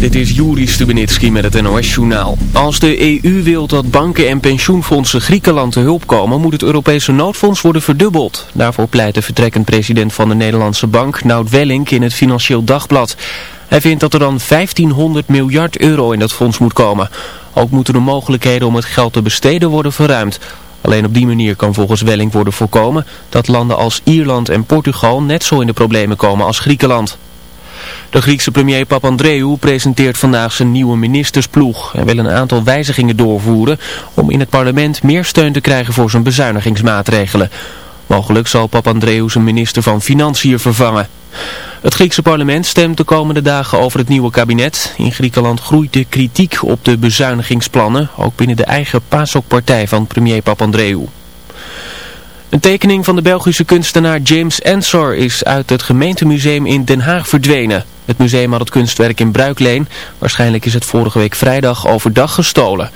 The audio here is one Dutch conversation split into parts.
Dit is Juri Stubenitski met het NOS-journaal. Als de EU wil dat banken en pensioenfondsen Griekenland te hulp komen, moet het Europese noodfonds worden verdubbeld. Daarvoor pleit de vertrekkend president van de Nederlandse bank, Nout Wellink, in het Financieel Dagblad. Hij vindt dat er dan 1500 miljard euro in dat fonds moet komen. Ook moeten de mogelijkheden om het geld te besteden worden verruimd. Alleen op die manier kan volgens Welling worden voorkomen dat landen als Ierland en Portugal net zo in de problemen komen als Griekenland. De Griekse premier Papandreou presenteert vandaag zijn nieuwe ministersploeg. Hij wil een aantal wijzigingen doorvoeren om in het parlement meer steun te krijgen voor zijn bezuinigingsmaatregelen. Mogelijk zal Papandreou zijn minister van Financiën vervangen. Het Griekse parlement stemt de komende dagen over het nieuwe kabinet. In Griekenland groeit de kritiek op de bezuinigingsplannen, ook binnen de eigen PASOK-partij van premier Papandreou. Een tekening van de Belgische kunstenaar James Ensor is uit het gemeentemuseum in Den Haag verdwenen. Het museum had het kunstwerk in bruikleen. Waarschijnlijk is het vorige week vrijdag overdag gestolen.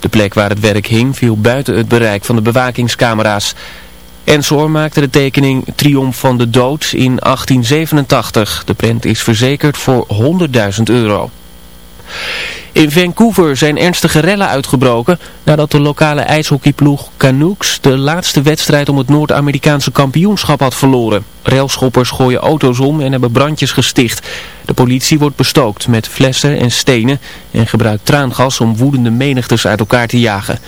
De plek waar het werk hing viel buiten het bereik van de bewakingscamera's. Ensor maakte de tekening Triomf van de Dood in 1887. De prent is verzekerd voor 100.000 euro. In Vancouver zijn ernstige rellen uitgebroken nadat de lokale ijshockeyploeg Canucks de laatste wedstrijd om het Noord-Amerikaanse kampioenschap had verloren. Railschoppers gooien auto's om en hebben brandjes gesticht. De politie wordt bestookt met flessen en stenen en gebruikt traangas om woedende menigtes uit elkaar te jagen.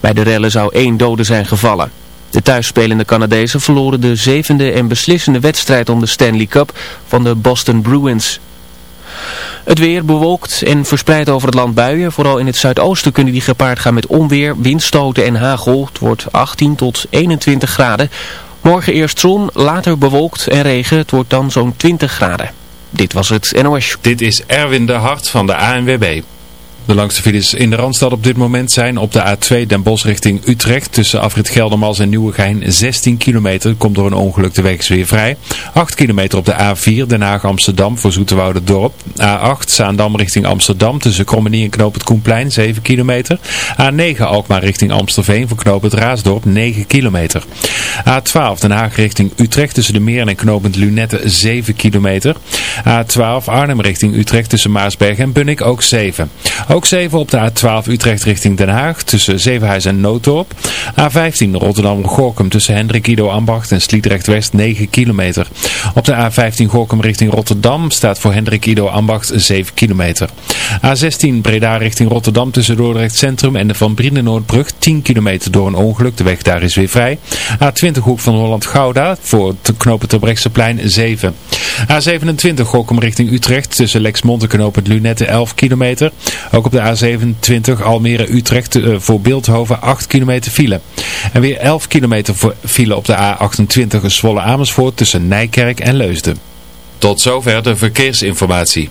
Bij de rellen zou één dode zijn gevallen. De thuisspelende Canadezen verloren de zevende en beslissende wedstrijd om de Stanley Cup van de Boston Bruins. Het weer bewolkt en verspreid over het land buien. Vooral in het zuidoosten kunnen die gepaard gaan met onweer, windstoten en hagel. Het wordt 18 tot 21 graden. Morgen eerst zon, later bewolkt en regen. Het wordt dan zo'n 20 graden. Dit was het NOS. Dit is Erwin de Hart van de ANWB. De langste files in de Randstad op dit moment zijn op de A2 Den Bosch richting Utrecht. Tussen Afrit Geldermals en Nieuwegein 16 kilometer. Komt door een ongeluk de weg weer vrij. 8 kilometer op de A4 Den Haag Amsterdam voor Zoeterwoude Dorp. A8 Zaandam richting Amsterdam tussen Krommenie en Knoop het Koenplein 7 kilometer. A9 Alkmaar richting Amstelveen voor Knoop het Raasdorp 9 kilometer. A12 Den Haag richting Utrecht tussen de Meer en Knopend Lunette 7 kilometer. A12 Arnhem richting Utrecht tussen Maasberg en Bunnik ook 7. Ook 7 op de A12 Utrecht richting Den Haag tussen Zevenhuis en Noodorp. A15 Rotterdam-Gorkum tussen Hendrik Ido Ambacht en Sliedrecht West 9 kilometer. Op de A15 Gorkum richting Rotterdam staat voor Hendrik Ido Ambacht 7 kilometer. A16 Breda richting Rotterdam tussen Dordrecht Centrum en de Van Brienenoordbrug 10 kilometer door een ongeluk. De weg daar is weer vrij. A20 Hoek van Holland-Gouda voor het knopen Terbrechtseplein 7. A27 Gorkum richting Utrecht tussen Lexmond en Lunette 11 kilometer. Op de A27 Almere-Utrecht uh, voor Beeldhoven 8 kilometer file. En weer 11 kilometer file op de A28 Zwolle-Amersfoort tussen Nijkerk en Leusden. Tot zover de verkeersinformatie.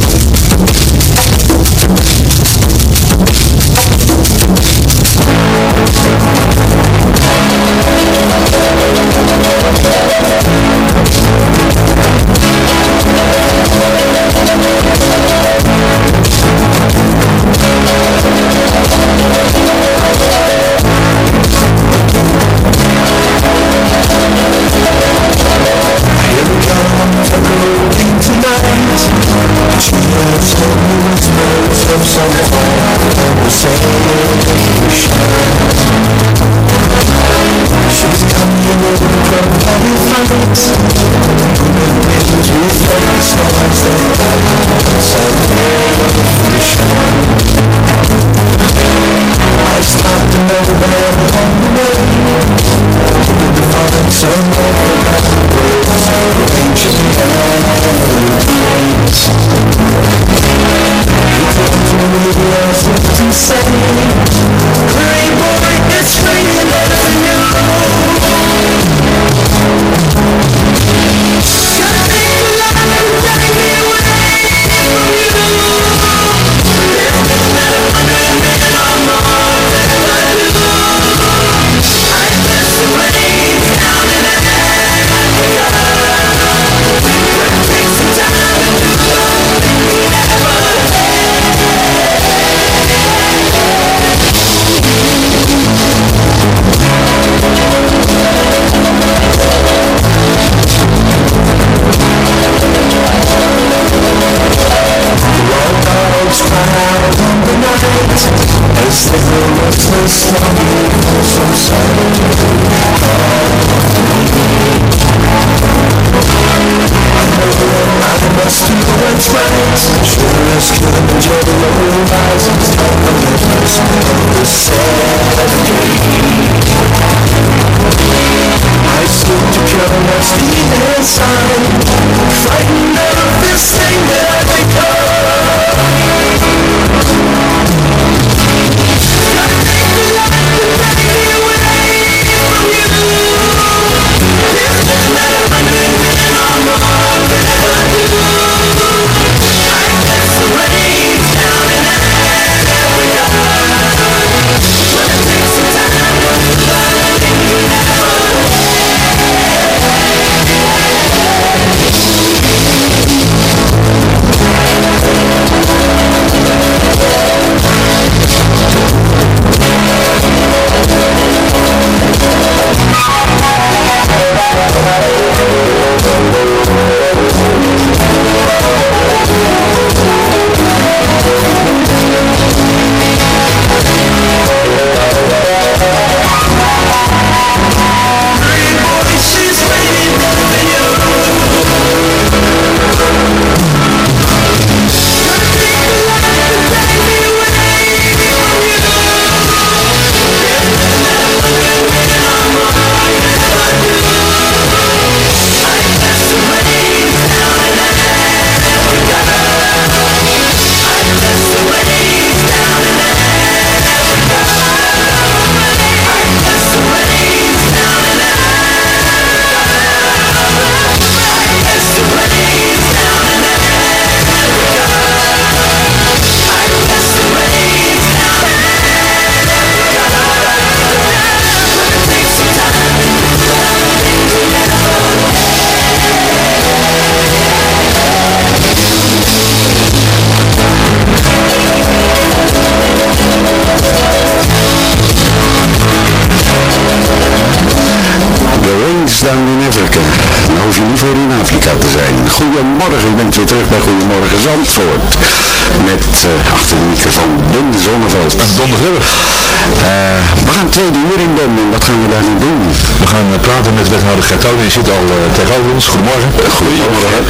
Die zit al tegenover ons. Goedemorgen. Goedemorgen.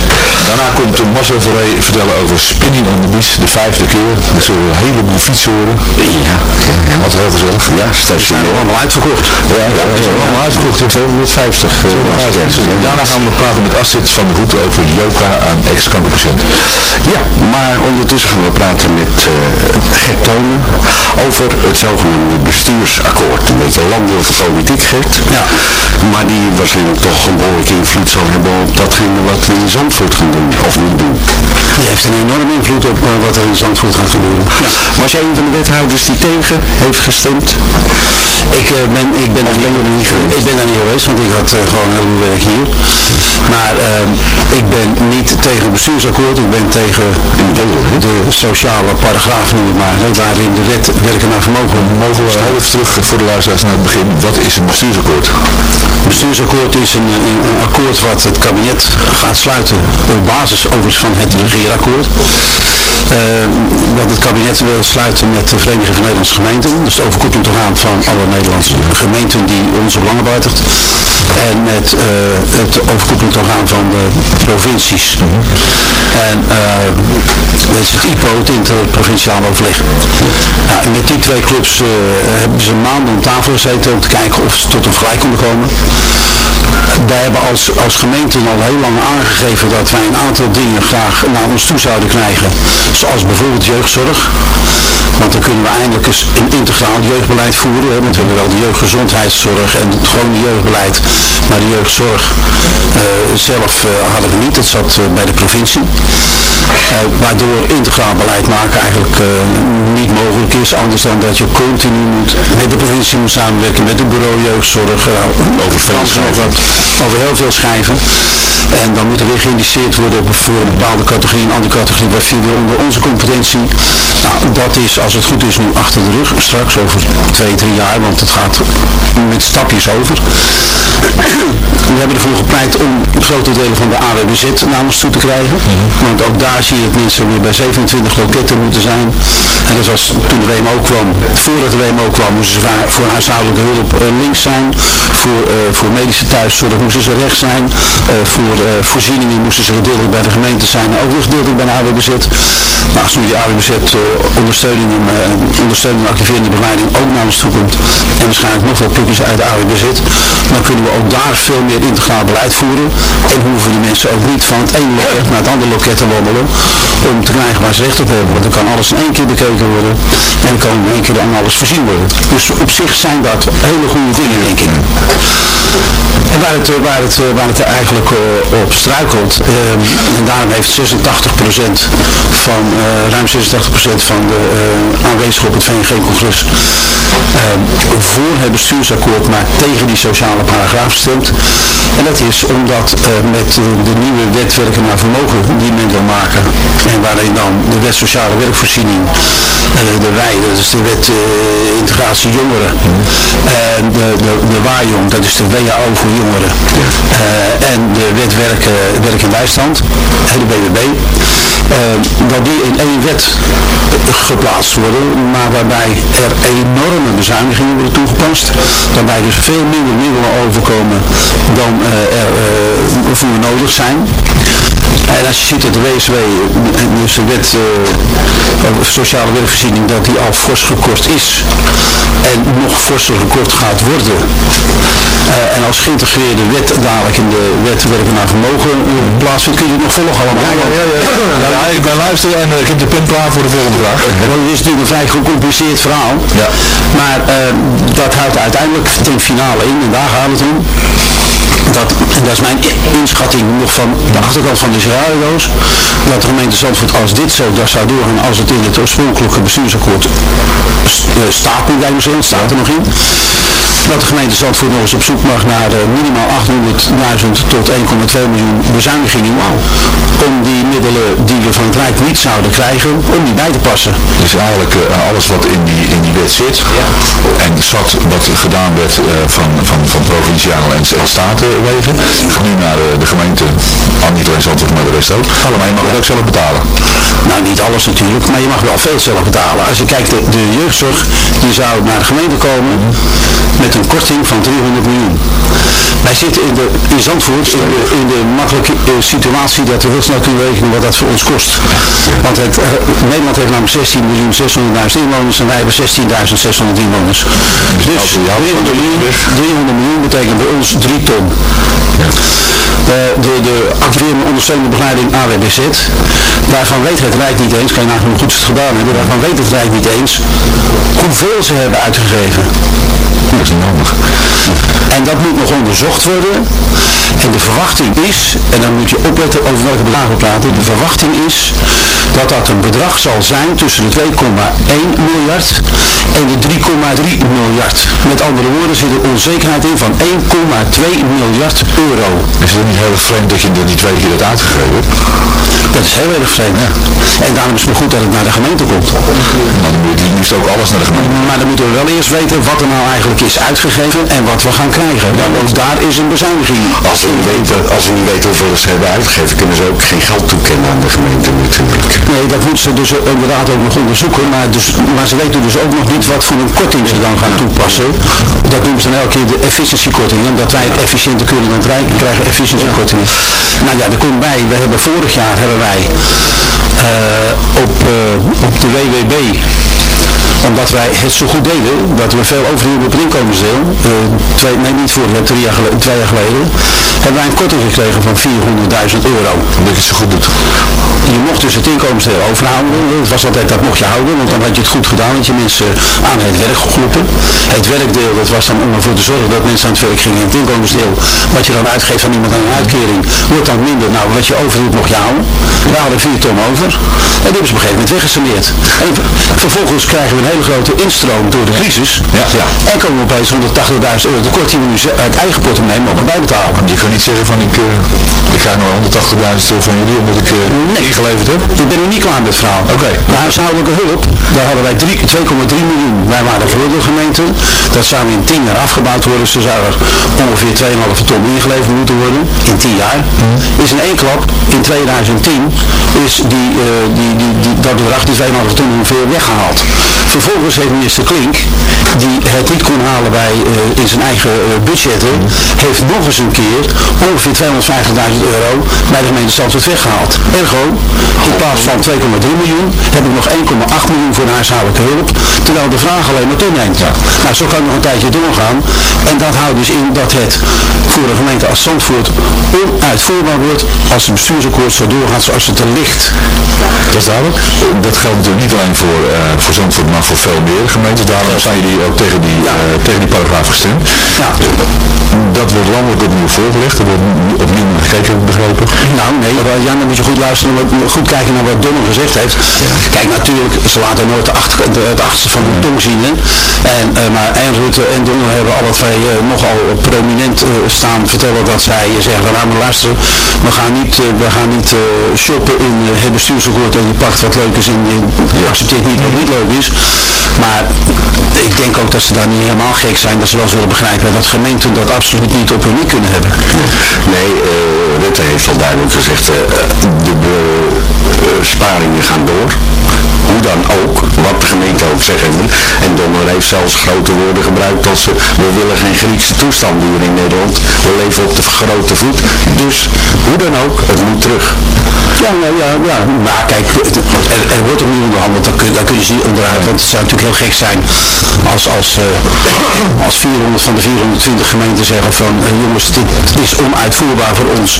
Daarna komt Marcel Verree vertellen over Spinning on the Beach, de vijfde keer. We zullen een heleboel fietsen horen. Ja. Wat heel gezellig. Ja, stationair. allemaal uitverkocht. Ja, allemaal uitverkocht. 250. Daarna gaan we praten met Astrid van de Hoed over yoga aan ex-kankerpatiënten. Ja, maar ondertussen gaan we praten met uh, Gert Tonen over het zogenaamde bestuursakkoord. Een beetje landelijke politiek, Gert. Ja. Maar die waarschijnlijk toch een behoorlijke invloed zal hebben op datgene wat we in Zandvoort gaan doen, of niet doen. Die heeft een enorme invloed op uh, wat er in Zandvoort gaat gebeuren. Ja. Was jij een van de wethouders die tegen heeft gestemd? Ik, uh, ben, ik, ben, ben er niet geweest. ik ben er niet geweest, want ik had gewoon heel veel werk hier. Maar ik ben niet tegen het bestuursakkoord, ik ben tegen de sociale paragraaf noem ik maar, waarin de wet werken naar vermogen. Mogen we even terug voor de luisteraars naar het begin. Wat is een bestuursakkoord? Bestuursakkoord is een, een, akkoord wat het kabinet gaat sluiten op basis overigens van het regeerakkoord. Uh, wat het kabinet wil sluiten met de Vereniging van Nederlandse Gemeenten. Dus de overkoepelend orgaan van alle Nederlandse gemeenten die onze belangen behartigt. En met uh, het overkoepelend van de provincies. En uh, dat is het IPO, het interprovinciaal overleg. En met die twee clubs hebben ze maanden om tafel gezeten om te kijken of ze tot een vergelijk konden komen. Wij hebben als, als gemeente al heel lang aangegeven dat wij een aantal dingen graag naar ons toe zouden krijgen. Zoals bijvoorbeeld jeugdzorg. Want dan kunnen we eindelijk eens een integraal jeugdbeleid voeren. Want we hebben wel de jeugdgezondheidszorg en het gewone jeugdbeleid. Maar de jeugdzorg uh, zelf uh, hadden we niet. Dat zat uh, bij de provincie. Waardoor integraal beleid maken eigenlijk niet mogelijk is. Anders dan dat je continu moet met de provincie moet samenwerken. Met het bureau jeugdzorg. over, veel over, over heel veel schrijven. En dan moet er weer geïndiceerd worden voor een bepaalde categorie, een andere categorie, wat viel onder onze competentie. Nou, dat is, als het goed is, nu achter de rug. Straks over twee, drie jaar, want het gaat met stapjes over. We hebben ervoor gepleit om grote delen van de AWBZ namens toe te krijgen. Want ook daar zie je dat mensen weer bij 27 loketten moeten zijn. En dat was toen de WMO kwam, voordat de WMO kwam, moesten ze voor huishoudelijke hulp links zijn. Voor, uh, voor medische thuiszorg moesten ze rechts zijn. Uh, voor voorzieningen moesten ze gedeeltelijk bij de gemeente zijn, ook weer gedeeltelijk bij de AWBZ. Nou, als nu die AWBZ ondersteuning, en, ondersteuning en activerende begeleiding ook naar ons toe komt, en waarschijnlijk nog wel plukjes uit de AWBZ, dan kunnen we ook daar veel meer integraal beleid voeren. En hoeven de mensen ook niet van het ene naar het andere loket te wandelen om te krijgen waar ze recht op hebben. Want dan kan alles in één keer bekeken worden en dan kan in één keer dan alles voorzien worden. Dus op zich zijn dat hele goede dingen, denk ik. En waar het, waar het, waar het eigenlijk uh, op struikelt, en daarom heeft 86% van, ruim 86% van de aanwezigen op het VNG-congres voor het bestuursakkoord, maar tegen die sociale paragraaf gestemd. En dat is omdat met de nieuwe wetwerken naar vermogen die men wil maken, en waarin dan de wet sociale werkvoorziening, de wij, dat is de wet integratie jongeren, en de, de, de waaijong, dat is de WAO voor jongeren. Uh, en de wet werken, werk en bijstand, de BWB. Dat die in één wet geplaatst worden, maar waarbij er enorme bezuinigingen worden toegepast. Waarbij dus veel minder middelen overkomen dan er voor nodig zijn. En als je ziet dat de WSW, dus de wet over sociale werkvoorziening, dat die al fors gekort is en nog forser gekort gaat worden. Uh, en als geïntegreerde wet dadelijk in de wet werken naar vermogen plaatsvindt, kun je het nog volgen allemaal. Ja, ja, ja, ja. ik ben luisteren en uh, ik heb de pen klaar voor de volgende vraag. Het is natuurlijk een vrij gecompliceerd verhaal. Ja. Maar uh, dat houdt uiteindelijk ten finale in, en daar gaat het om. Dat, en dat is mijn inschatting nog van de achterkant van de scenario's, dat de gemeente Zandvoort als dit zo dat zou doorgaan als het in het oorspronkelijke bestuursakkoord staat, moet ik zeggen, staat er nog in dat de gemeente Zandvoort nog eens op zoek mag naar uh, minimaal 800.000 tot 1,2 miljoen bezuinigingen om die middelen die we van het Rijk niet zouden krijgen, om die bij te passen. Dus eigenlijk uh, alles wat in die, in die wet zit ja. en zat wat gedaan werd uh, van, van, van provinciale en, en statenwegen, gaat nu naar de gemeente, al niet alleen Zandvoort, maar de rest ook. Allemaal, je mag het ook zelf betalen. Nou, niet alles natuurlijk, maar je mag wel veel zelf betalen. Als je kijkt, de, de jeugdzorg, die zou naar de gemeente komen met een korting van 300 miljoen. Wij zitten in, de, in Zandvoort in de, in de makkelijke uh, situatie dat we heel snel kunnen rekenen wat dat voor ons kost. Want het, uh, Nederland heeft namelijk 16 miljoen 600.000 inwoners en wij hebben 16.600 inwoners. Dus 300 miljoen, 300 miljoen betekent bij ons 3 ton. Uh, de, de activerende ondersteunende begeleiding AWBZ, daarvan weet het Rijk niet eens, kan je nagaan hoe goed ze het gedaan hebben, daarvan weet het Rijk niet eens hoeveel ze hebben uitgegeven. Dat is niet handig. En dat moet nog onderzocht worden. En de verwachting is, en dan moet je opletten over welke bedragen praten, de verwachting is dat dat een bedrag zal zijn tussen de 2,1 miljard en de 3,3 miljard. Met andere woorden zit er onzekerheid in van 1,2 miljard euro. Is het niet heel vreemd dat je er die twee keer hebt uitgegeven? Dat is heel erg vreemd. En daarom is het maar goed dat het naar de gemeente komt. Dan moet je liefst ook alles naar de gemeente. Maar dan moeten we wel eerst weten wat er nou eigenlijk is uitgegeven en wat we gaan krijgen. Want ook daar is een bezuiniging. Als we niet weten, als we niet weten hoeveel ze hebben uitgegeven, kunnen ze ook geen geld aan de gemeente natuurlijk. Nee, dat moeten ze dus inderdaad ook nog onderzoeken. Maar, dus, maar ze weten dus ook nog niet wat voor een korting ze dan gaan toepassen. Dat noemen ze dan elke keer de efficiëntiekorting. Omdat wij het efficiënter kunnen dan wij krijgen efficiëntiekortingen. Nou ja, er komt bij, we hebben vorig jaar hebben wij eh, op, eh, op de WWB omdat wij het zo goed deden, dat we veel overhielden op het inkomensdeel, uh, twee, nee niet vorig jaar, twee jaar, geleden, twee jaar geleden, hebben wij een korting gekregen van 400.000 euro. Omdat je het zo goed doet. Je mocht dus het inkomensdeel overhouden, het was altijd, dat mocht je houden, want dan had je het goed gedaan, dat je mensen aan het werk geroepen. Het werkdeel, dat was dan om ervoor te zorgen dat mensen aan het werk gingen. Het inkomensdeel, wat je dan uitgeeft aan iemand aan een uitkering, wordt dan minder. Nou, wat je overhield mocht je houden. We hadden 4 ton over. En die hebben ze op een gegeven moment weggesaneerd. En vervolgens krijgen we een hele grote instroom door de crisis. Ja, ja. En komen we opeens 180.000 euro tekort die we nu uit eigen portemonnee mogen bijbetalen. Je kan niet zeggen van ik, uh, ik krijg nog 180.000 euro van jullie omdat ik uh, nee. ingeleverd heb. Ik ben nog niet klaar met het verhaal. Oké. Okay. De huishoudelijke hulp, daar hadden wij 2,3 miljoen. Wij waren voor de gemeente. Dat zou in 10 jaar afgebouwd worden. Ze zou er ongeveer 2,5 ton ingeleverd moeten worden. In 10 jaar. Mm. Is in één klap, in 2010, is die, uh, die, die, die, dat bedrag, die 2,5 ton ongeveer weggehaald. Vervolgens heeft minister Klink, die het niet kon halen bij, uh, in zijn eigen uh, budgetten, heeft nog eens een keer ongeveer 250.000 euro bij de gemeente Zandvoort weggehaald. Ergo, in plaats van 2,3 miljoen, heb ik nog 1,8 miljoen voor de huishoudelijke hulp, terwijl de vraag alleen maar toeneemt. Nou, zo kan het nog een tijdje doorgaan. En dat houdt dus in dat het voor de gemeente als Zandvoort onuitvoerbaar wordt als het bestuursakkoord zo doorgaat zoals het er ligt. Dat is duidelijk. Dat geldt natuurlijk niet alleen voor, uh, voor Zandvoort, maar voor veel meer gemeentes. Daarom zijn jullie ook tegen die, uh, tegen die paragraaf gestemd. Ja. Dat wordt landelijk opnieuw voorgelegd. Er wordt opnieuw naar gekeken, begrepen. Nou, nee, Jan, dan moet je goed luisteren, goed kijken naar wat Donner gezegd heeft. Kijk, natuurlijk, ze laten nooit de, achter, de, de achterste van de tong zien. Hè? En, uh, maar en Rutte en Donner hebben alle twee uh, nogal prominent uh, staan vertellen dat zij zeggen van nou maar luisteren, we gaan niet, we gaan niet shoppen in het bestuursakkoord en je pakt wat leuk is en je accepteert niet wat niet leuk is. Maar ik denk ook dat ze daar niet helemaal gek zijn, dat ze wel zullen begrijpen dat gemeenten dat absoluut niet op hun niet kunnen hebben. Nee, uh, Rutte heeft al duidelijk gezegd, uh, de besparingen gaan door. Hoe dan ook, wat de gemeente ook zeggen. En Donner heeft zelfs grote woorden gebruikt als ze, we willen geen Griekse toestand hier in Nederland. We leven op de grote voet. Dus hoe dan ook, het moet terug. Ja, ja, ja, ja. maar kijk, er, er wordt opnieuw onderhandeld, dan kun, kun je ze onderuit, want het zou natuurlijk heel gek zijn als, als, uh, als 400 van de 420 gemeenten zeggen van, uh, jongens, dit is onuitvoerbaar voor ons,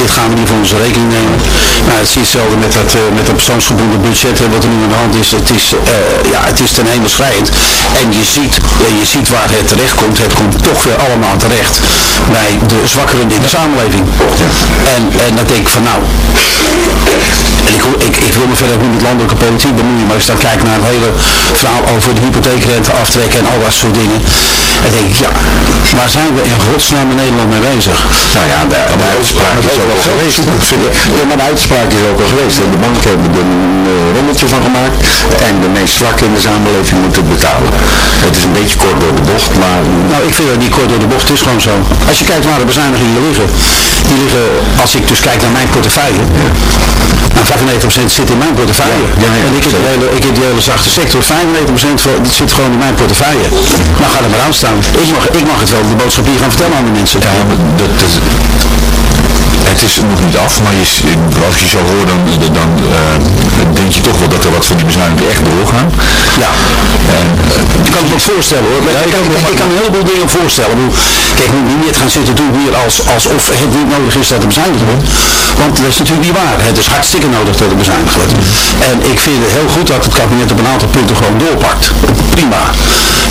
dit gaan we niet voor onze rekening nemen. Nou, het is hetzelfde met dat, uh, met dat persoonsgebonden budget, wat er nu aan de hand is, het is, ja, het is ten hemel schrijend. En je ziet, je ziet waar het terecht komt, het komt toch weer allemaal terecht bij de zwakkeren in de samenleving. En, en dan denk ik van, nou, en ik, ik, ik wil me verder niet met landelijke politiek bemoeien, maar als ik dan kijk naar het hele verhaal over de hypotheekrente aftrekken en al dat soort dingen, dan denk ik, ja, waar zijn we in godsnaam in Nederland mee bezig? Nou ja, de, de uitspraak is ook al geweest. Ja, maar de uitspraak is ook al geweest. De banken hebben er een uh, rommeltje van gemaakt en de meest zwakken in de samenleving moeten het betalen. Het is een beetje kort door de bocht, maar... Nou, ik vind dat niet kort door de bocht, het is gewoon zo. Als je kijkt waar de bezuinigingen liggen, die liggen, als ik dus kijk naar mijn portefeuille, 95% zit in mijn portefeuille. Ja, ja, en ik heb, de hele, ik heb die hele zachte sector, 95% van, dat zit gewoon in mijn portefeuille. Nou, ga er maar aan staan. Ik mag, ik mag het wel, de boodschap hier gaan vertellen aan de mensen. Ja, dat, het is nog niet af, maar je, als je zo hoort, dan, dan uh, denk je toch wel dat er wat van die bezuinigingen echt doorgaan. Ja. En, uh, ik kan het me voorstellen hoor. Ja, ik, kan, ik, ik kan een heleboel dingen voorstellen. Kijk, we moeten niet gaan zitten doen hier als, alsof het niet nodig is dat er bezuinigd wordt. Want dat is natuurlijk niet waar. Het is hartstikke nodig dat er bezuinigd wordt. En ik vind het heel goed dat het kabinet op een aantal punten gewoon doorpakt. Prima.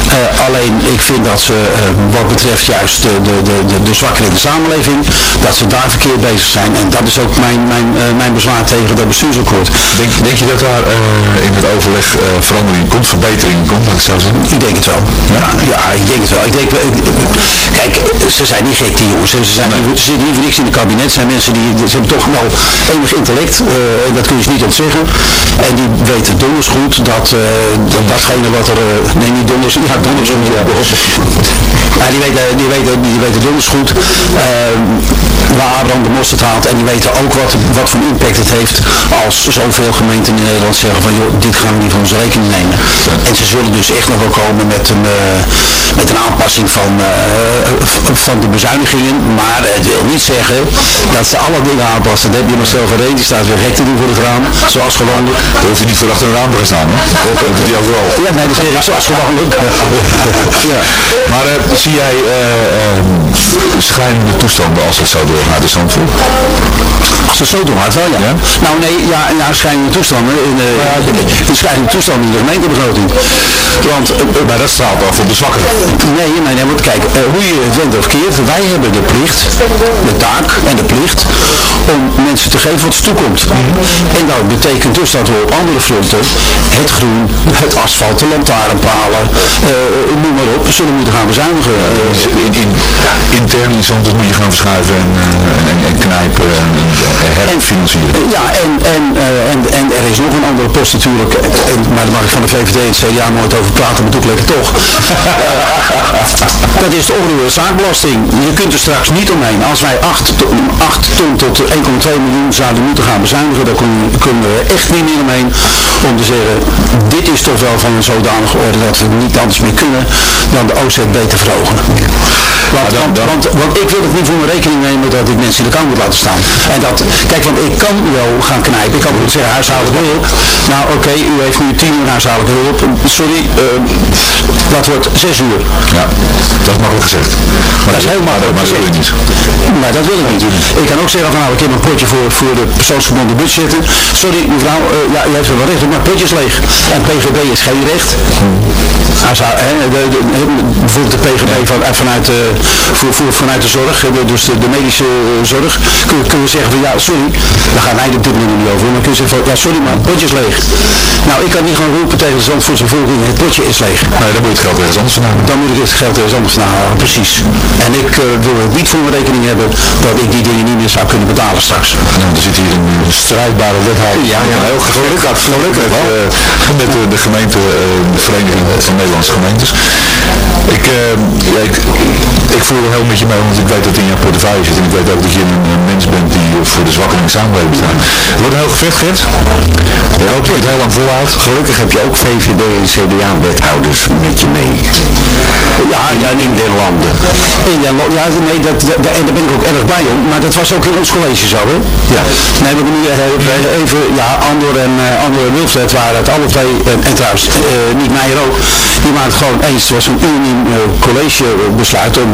Eh, alleen ik vind dat ze wat betreft juist de, de, de, de, de zwakkeren in de samenleving, dat ze daar verkeerd bezig zijn. En dat is ook mijn, mijn, mijn bezwaar tegen dat bestuursakkoord. Denk, denk je dat daar in het overleg verandering komt, verbetering komt, ik zou zeggen? Ik denk het wel. Ja, ja ik denk het wel. Ik denk, kijk, ze zijn niet gek die jongens. Ze, zijn, nee. ze zitten niet voor niks in het kabinet. zijn mensen die, ze hebben toch wel enig intellect. dat kun je ze niet ontzeggen. En die weten donders goed dat, dat datgene wat er... nee, niet donders. Ja, donders. Ja, ja, die weten, die weten, die weten donders goed waar Abraham de mosterd haalt. En die weten ook wat, wat voor impact het heeft als zoveel gemeenten in Nederland zeggen van joh, dit gaan we niet van onze rekening nemen. En ze zullen dus echt nog wel komen met een, met een aanpassing van, van de bezuinigingen. Maar het wil niet zeggen dat ze alle dingen aanpassen. Dan heb je nog zelf een reden, die staat weer gek te doen voor het raam. Zoals gewoonlijk. Dan hoef je niet voor achter een raam te gaan staan. Hè? Dat overal. Ja, nee, dat is zoals gewoonlijk. ja. Maar uh, zie jij uh, schrijnende toestanden als het zo doorgaat in Zandvoort? Als het zo doorgaat, wel ja. ja. Nou nee, ja, ja schrijnende toestanden. In, uh, de schrijnende toestanden in de gemeentebegroting. Want, maar dat straalt af op de zwakkeren. Nee, nee, nee, want kijk, hoe je het went of keert, wij hebben de plicht, de taak en de plicht om mensen te geven wat ze toekomt. En dat betekent dus dat we op andere fronten het groen, het asfalt, de lantaarnpalen, uh, noem maar op, zullen moeten gaan bezuinigen. Uh, in, in, intern in Zandvoort moet je gaan verschuiven en, uh, en, en, knijpen en herfinancieren. ja, en, en, en, en er is nog een andere post natuurlijk, en, maar daar mag ik van de VVD en het CDA nooit over praten, maar doe ik lekker toch. dat is de onroerende zaakbelasting. Je kunt er straks niet omheen. Als wij 8 ton, 8 ton tot 1,2 miljoen zouden moeten gaan bezuinigen, dan kunnen we echt niet meer omheen om te zeggen, dit is toch wel van een zodanige orde dat we niet anders meer kunnen dan de OZB te Want, want, want, want, ik wil het niet voor mijn rekening nemen dat ik mensen in de kant moet laten staan. En dat, kijk, want ik kan wel gaan knijpen. Ik kan bijvoorbeeld zeggen huishoudelijke hulp. Nou oké, u heeft nu 10 uur huishoudelijke hulp. Sorry, uh, dat wordt 6 uur. Ja, dat is makkelijk gezegd. Maar dat is heel makkelijk Maar dat wil ik niet. Maar dat wil ik niet. Ik kan ook zeggen van nou, ik heb een potje voor, voor de persoonsgebonden budgetten. Sorry mevrouw, uh, ja, u heeft wel recht, maar potje is leeg. En PGB is geen recht. Hij hè, de, de, bijvoorbeeld de PGB van, vanuit, uh, voor, voor, vanuit de zorg, dus de, de medische zorg, kunnen, kunnen we zeggen van ja, sorry, daar gaan wij dit moment niet over. Maar kunnen zeggen van ja, sorry, maar het potje is leeg. Nou, ik kan niet gewoon roepen tegen de Zandvoortse bevolking, het potje is leeg. Nee, dan moet je het geld ergens anders vandaan Dan moet ik het geld ergens anders vandaan halen, precies. En ik uh, wil het niet voor mijn rekening hebben dat ik die dingen niet meer zou kunnen betalen straks. Nou, er zit hier een strijdbare wethouder. Ja, ja, heel gelukkig. Gelukkig. Met, uh, met de, de gemeente, de Vereniging van Nederlandse Gemeentes. Ik, ja, ik, ik voel er heel met je mee, want ik weet dat in je portefeuille zit. En ik weet ook dat je een, een mens bent die voor de zwakken in de samenleving staat. Het wordt een heel gevecht, Gert. Ik hoop dat je het heel lang volhoudt. Gelukkig heb je ook VVD en CDA-wethouders met je mee. Ja, ja, in den landen. In den ja, nee, dat, dat, en daar ben ik ook erg blij om. Maar dat was ook in ons college zo, hè? Ja. Nee, we hebben nu even, ja, Andor en, uh, Andor en Wilfred waren het alle twee, en trouwens, uh, niet Meijer ook, die waren het gewoon eens. Het was een unaniem collegebesluit om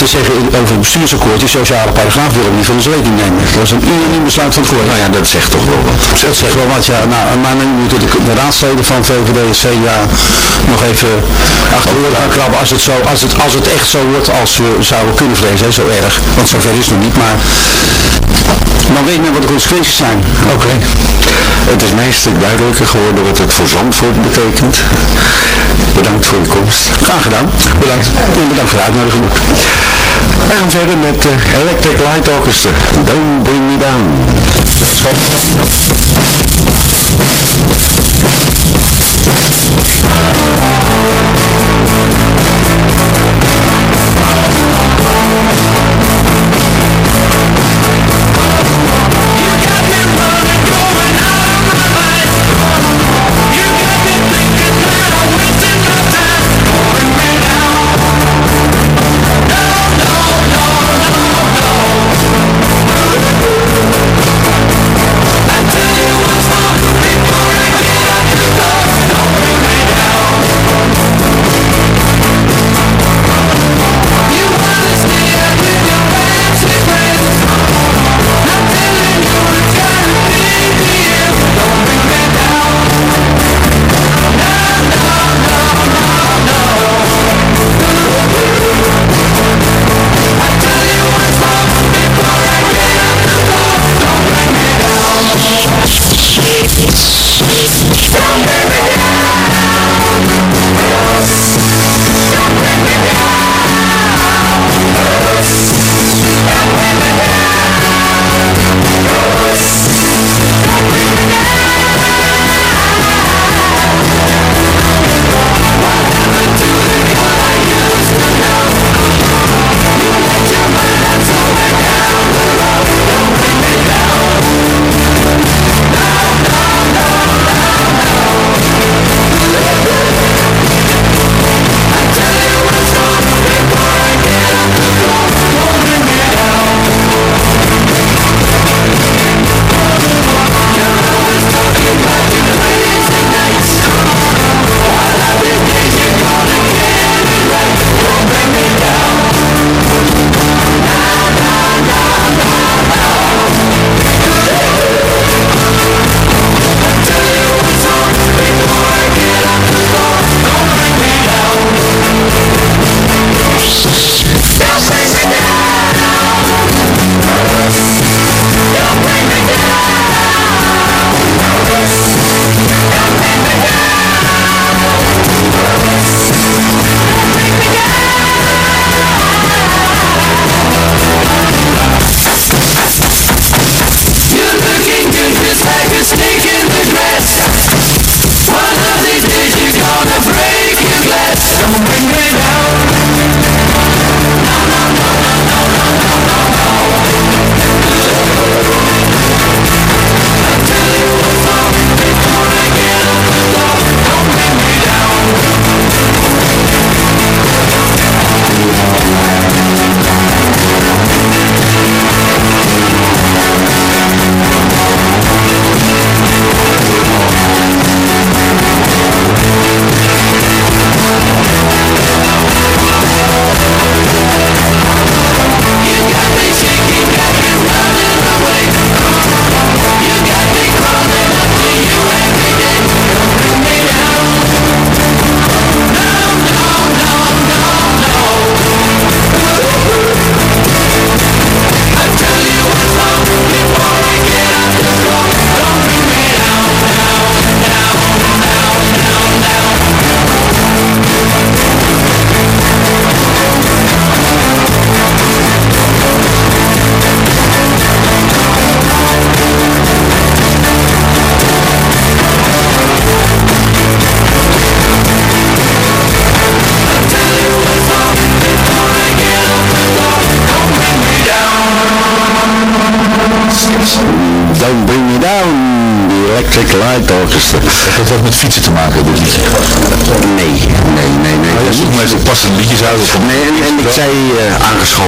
te zeggen over het bestuursakkoord, die sociale paragraaf willen we niet van onze rekening nemen. Dat was een unaniem besluit van het college. Nou ja, dat zegt toch wel wat. Dat zegt wel wat, ja. Nou, maar nu moeten de, de raadsleden van VVD en CDA nog even achter de gaan krabben als het, zo, als, het, als het echt zo wordt als we zouden kunnen vrezen, zo erg. Want zover is het nog niet, maar dan weet men wat de consequenties zijn. Oké. Het is mij een stuk duidelijker geworden wat het voor Zandvoort betekent bedankt voor uw komst. Graag gedaan. Bedankt. En bedankt voor de uitnodiging. We gaan verder met de Electric Light Orchestra. Don't bring me down. Stop.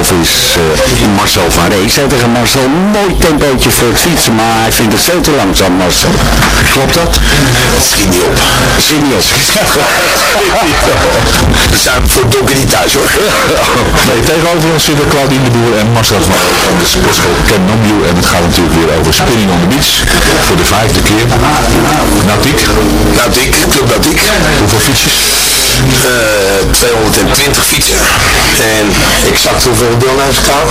Eh, aangeschoven is eh, Marcel van Ree. Ik zei tegen Marcel, mooi tempootje voor het fietsen, maar hij vindt het veel te langzaam, Marcel. Klopt dat? Schiet niet op. Schiet niet op. We zijn voor donker niet thuis hoor. Nee, tegenover ons zitten Claudine de Boer en Marcel van van de sportschool Ken. En het gaat natuurlijk weer over Spinning on the Beach. Voor de vijfde keer. Nautiek. Nautiek, Club Nautiek. Hoeveel fietsjes? Eh, 220 fietsen. En exact hoeveel deelnemers gaan?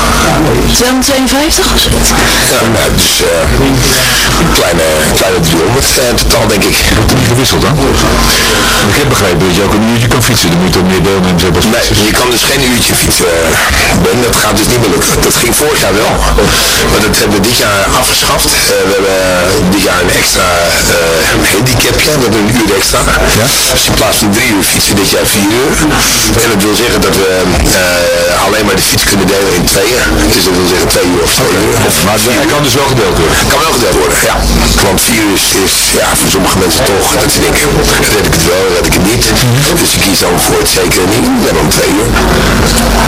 252 of zoiets. Ja, nou, dus eh, een kleine, kleine 300 eh, in totaal denk ik. Wordt er niet gewisseld dan? Want ik heb begrepen dat je ook een uurtje kan fietsen. Dan moet je toch meer deelnemers hebben als Nee, je kan dus geen uurtje fietsen. eh, Ben, dat gaat dus niet meer lukken. Dat ging vorig jaar wel. Maar dat hebben we dit jaar afgeschaft. Eh, we hebben dit jaar een extra eh, handicapje. We hebben een uur extra. Dus in plaats van drie uur fietsen dit jaar vier uur. En dat wil zeggen dat we eh, alleen maar de fiets kunnen delen in tweeën. Dus dat wil zeggen twee uur of twee uur. Of Maar hij uur. kan dus wel gedeeld worden. Kan wel gedeeld worden, ja. Want vier uur is, ja, voor sommige mensen toch, dat ze denken, red ik het wel, red ik het niet. Dus je kiest dan voor het zeker niet, en dan twee uur.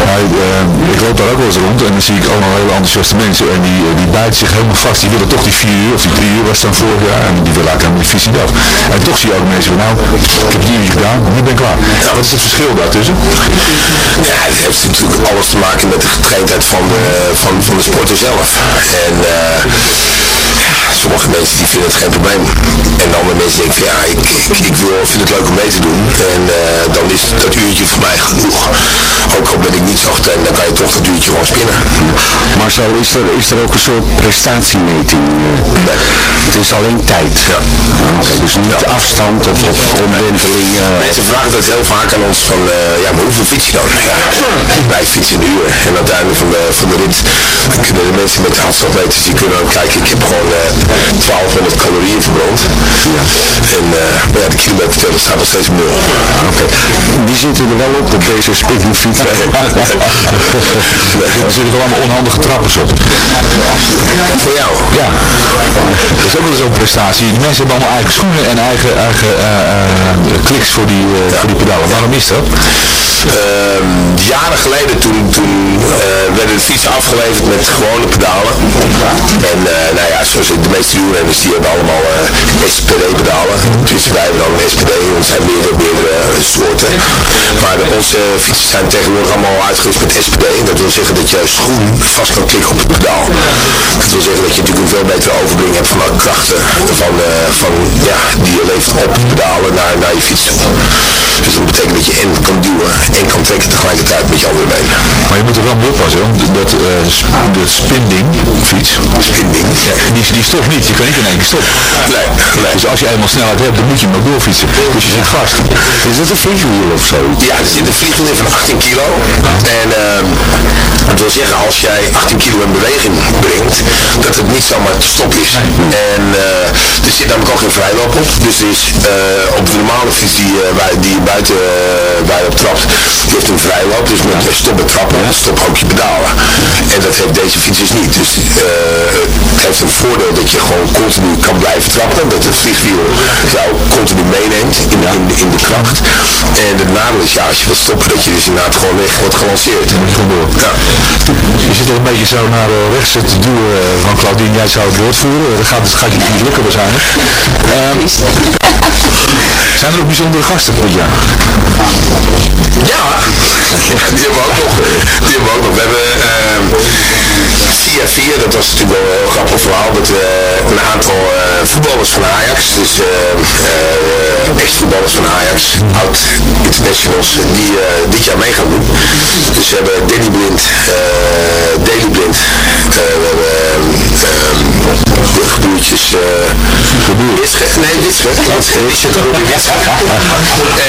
Maar eh, ik loop daar ook wel eens rond en dan zie ik allemaal hele enthousiaste mensen en die, eh, die bijten zich helemaal vast. Die willen toch die vier uur of die drie uur was het dan vorig jaar en die willen eigenlijk helemaal die fiets niet af. En toch zie je ook mensen van nou, ik heb die uurtje gedaan, nu ben ik klaar. Wat is het verschil daartussen? Ja, het heeft natuurlijk alles te maken met de getraindheid van de, van, van de sporter zelf. En eh, sommige mensen die vinden het geen probleem. En andere mensen denken van ja, ik, ik, ik wil, vind het leuk om mee te doen. En eh, dan is dat uurtje voor mij genoeg. Ook al ben ik niet zo getraind, dan kan je toch dat uurtje gewoon spinnen. Marcel, is er, is er ook een soort prestatiemeting? eh? Het is alleen tijd. Ja. Oké, dus niet afstand of, of omwenteling. Mensen vragen dat heel vaak aan ons van, eh, ja, maar hoeveel fiets je dan? Ja, wij fietsen een uur. En aan het einde van de, van de rit kunnen de mensen met de hartslagmeters, die kunnen ook kijken, ik heb gewoon eh 1200 calorieën verbrand. En eh, maar ja, de kilometer teller staat nog steeds op nul. Oké. Die zitten er wel op, op deze spinningfiets. Er zitten wel allemaal onhandige trappers op. Voor jou? Ja, dat is ook wel zo'n prestatie. Mensen hebben allemaal eigen schoenen en eigen, eigen eh, eh, kliks voor die, voor die pedalen. Waarom is dat? Ehm, jaren geleden toen, toen eh, werden de fietsen afgeleverd met gewone pedalen. En eh, nou ja, zoals de meeste wielrenners die hebben allemaal eh, SPD-pedalen. Dus wij hebben dan SPD, er zijn meerdere, meerdere soorten. Maar onze fietsen zijn tegenwoordig allemaal uitgerust met SPD. Dat wil zeggen dat je schoen vast kan klikken op het pedaal. Dat wil zeggen dat je natuurlijk een veel betere overbrenging hebt van de krachten van, van, ja, die je levert op pedalen naar, naar je fiets toe. Dus dat betekent dat je en kan duwen en kan trekken tegelijkertijd met je andere been. Maar je moet er wel mee oppassen, want dat, eh sp- dat spinding fiets, Spinding. die, die stopt niet. Je kan niet in één keer stoppen. Nee, nee. Dus als je eenmaal snelheid hebt, dan moet je maar doorfietsen. Dus je zit vast. Is dat een vliegwiel of zo? Ja, er zit een vliegwiel in van 18 kilo. En ehm dat wil zeggen, als jij 18 kilo in beweging brengt, dat het niet zomaar te stoppen is. En eh, er zit namelijk ook geen vrijloop op. Dus is eh, op de normale fiets die, eh, die je buiten waar je op trapt, die heeft een vrijloop. Dus met stop met trappen, stop ook je pedalen. En dat heeft deze fiets dus niet. Dus eh, het heeft een voordeel dat je gewoon continu kan blijven trappen. Dat het vliegwiel jou continu meeneemt in, de- in, de- in de kracht. En het nadeel is, ja, als je wil stoppen, dat je dus inderdaad gewoon weg wordt gelanceerd. Gewoon door. Ja. Je zit er een beetje zo naar uh, rechts te duwen eh, van Claudine. Jij zou het woord voeren. Dat gaat, dat gaat je niet lukken waarschijnlijk. Ehm, zijn er ook bijzondere gasten dit jaar? Ja, die hebben we ook nog. Hebben we ook nog. We hebben ehm, via via, dat was natuurlijk wel een heel grappig verhaal, dat we een aantal eh, voetballers van Ajax, dus eh, eh, ex-voetballers van Ajax, oud internationals, die eh, dit jaar mee gaan doen. Dus we hebben Danny Blind, eh Daley Blind, eh, we hebben ehm, de eh, Witschut, nee, Witschut. Witschut, Robbie Witschut.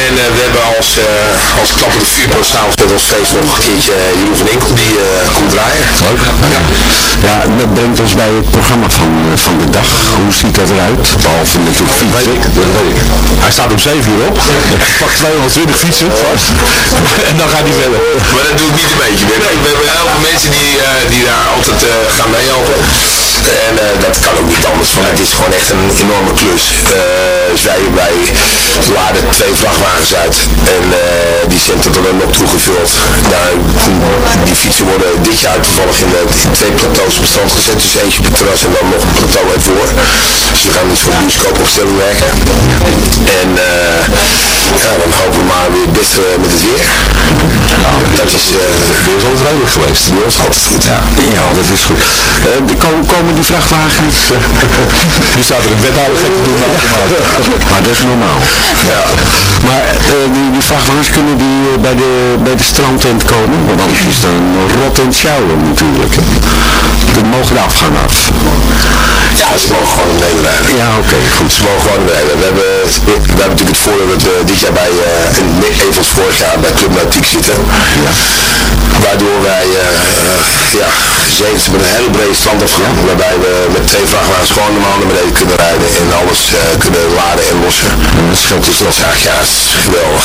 En eh, we hebben als, uh, als klappende vuurpost s'avonds met ons feest nog een keertje uh, Jeroen van Enkel die uh, komt draaien. Leuk. Ja. ja, dat brengt ons bij het programma van, van de dag. Hoe ziet dat eruit? Behalve natuurlijk fietsen. Ik, dat weet ik. Hij staat om 7 uur op. Pak 220 fietsen vast. en dan gaat hij verder. Maar dat doe ik niet een beetje. We, we hebben heel veel mensen die, die daar altijd gaan meehelpen. En dat kan ook niet anders, want het is gewoon echt een enorme klus. dus wij, wij laden twee vrachtwagens uit en die zijn tot dan ook toegevuld. Die fietsen worden dit jaar toevallig in de twee plateaus bestand gezet. Dus eentje op het terras en dan nog een plateau ervoor. Dus we gaan niet voor de bioscoopopstelling werken. En dan hopen we maar weer beste met het weer. Dat is, uh, weer is redelijk geweest. Is altijd goed. Ja, ja dat is goed. Uh, komen, komen die vrachtwagens? nu staat er een wethouder gek te doen. maar dat is normaal. Ja. Maar uh, die, die vrachtwagens kunnen die bij, de, bij de strandtent komen? Want anders is het een rot en sjouwen natuurlijk. Dat mogen de afgang af. Ja, ze mogen gewoon beneden rijden. Ja, oké, okay, goed. Ze mogen gewoon beneden. We hebben, we hebben natuurlijk het voordeel dat we dit jaar bij, uh, vorig jaar bij Club Nautiek zitten. Ja. Waardoor wij uh, uh, ja, gezeten met een hele brede strandafgang. Waarbij we met twee vrachtwagens gewoon normaal naar beneden kunnen rijden en alles kunnen laden en lossen. En dat scheelt dus dat. Ja, ja, is geweldig.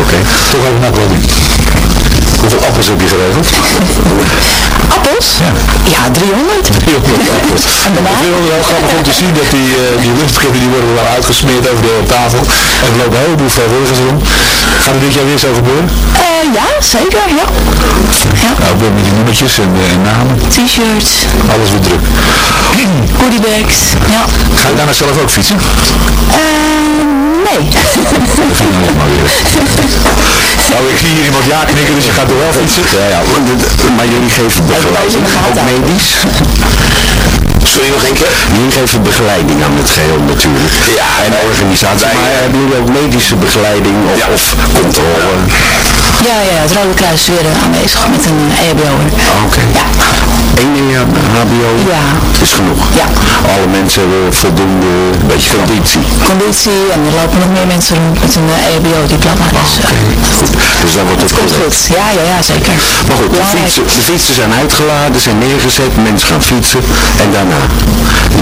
Oké, okay. toch even naar Claudie. Hoeveel appels heb je geregeld? Appels? Ja. Ja, 300. 300 appels. En Ik vind het wel grappig om te zien dat die, uh, die luchtpakketten die worden wel uitgesmeerd over de tafel. En er lopen een heleboel vrijwilligers om. Gaat er dit jaar weer zo gebeuren? Uh, ja, zeker, ja. ja. Nou, met die nummertjes en, uh, en namen. T-shirts. Alles weer druk. Goodiebags, ja. Ga je daarna zelf ook fietsen? Nee. Dat vind ik nog maar weer. Nou, ik zie hier iemand ja knikken, dus je gaat er wel fietsen. Ja, ja, maar jullie geven begeleiding, ook medisch. Sorry nog één keer? Jullie geven begeleiding aan het geheel natuurlijk. Ja, en organisatie. wij, maar hebben jullie ook medische begeleiding of, Ja. of controle? Ja, ja, het Rode Kruis is weer eh, aanwezig met een EHBO'er. Ah, Oké. Ja. Eén jaar HBO Ja. is genoeg. Ja. Alle mensen hebben voldoende beetje conditie. Conditie en er lopen nog meer mensen rond met een uh, EHBO-diploma. Dus, uh, Goed. Dus dan wordt het goed. Ja, ja, ja, zeker. Maar goed, de fietsen, de fietsen zijn uitgeladen, zijn neergezet, mensen gaan fietsen. En daarna?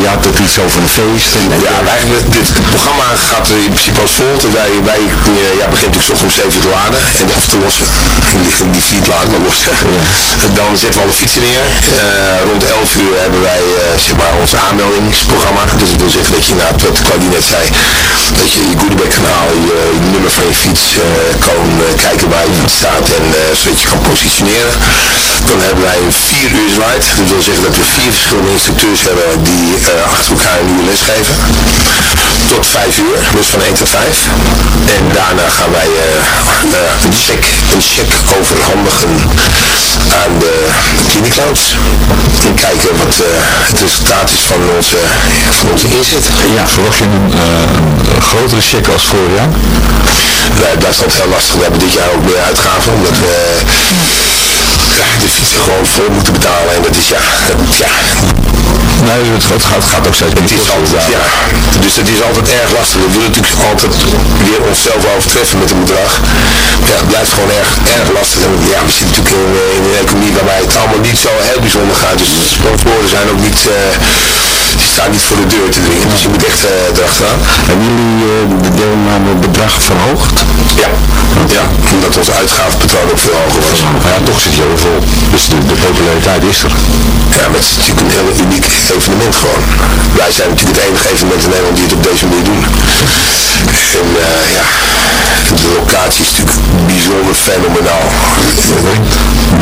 Je had het iets over een feest. En, en Ja, eigenlijk, dit, programma gaat in principe als volgt. Wij, wij eh, ja, beginnen natuurlijk 's ochtends om 7 uur te laden en af te Die ligt niet fiets laden, maar. Dan zetten we alle fietsen neer. Eh, rond 11 uur hebben wij eh, zeg maar ons aanmeldingsprogramma. Dus dat wil zeggen dat je inderdaad, wat Claudie net zei, dat je je goodiebag kan halen, je, je nummer van je fiets eh, kan kijken waar je fiets staat en zodat je kan positioneren. Dan hebben wij een 4 uur ride. Dat wil zeggen dat we vier verschillende instructeurs hebben die achter elkaar een uur les geven. Tot 5 uur, dus van 1 tot 5. En daarna gaan wij een, check, een check overhandigen aan de lounge. En kijken wat eh, het resultaat is van onze, van onze inzet. Ja, verwacht je een, eh, een grotere check als vorig jaar? Wij blijft altijd heel lastig. We hebben dit jaar ook meer uitgaven, omdat we ja, de fietsen gewoon vol moeten betalen. En dat is ja, dat- ja Nee, het gaat, het gaat ook steeds het is altijd, ja, dus het is altijd erg lastig. We willen natuurlijk altijd weer onszelf overtreffen met een bedrag. Maar ja, het blijft gewoon erg, erg lastig. En ja, we zitten natuurlijk in, eh, in een economie waarbij het allemaal niet zo heel bijzonder gaat. Dus de sponsoren zijn ook niet, eh, die staan niet voor de deur te dringen. Dus je moet echt eh erachteraan. Hebben jullie eh, de deelnamebedrag verhoogd? Ja, ja, omdat ons uitgavenpatroon ook veel hoger was. Maar ja, toch zit je er vol. Dus de, de populariteit is er. Ja, maar het is natuurlijk een heel uniek evenement gewoon. Wij zijn natuurlijk het enige evenement in Nederland die het op deze manier doen. En eh, ja, de locatie is natuurlijk bijzonder fenomenaal.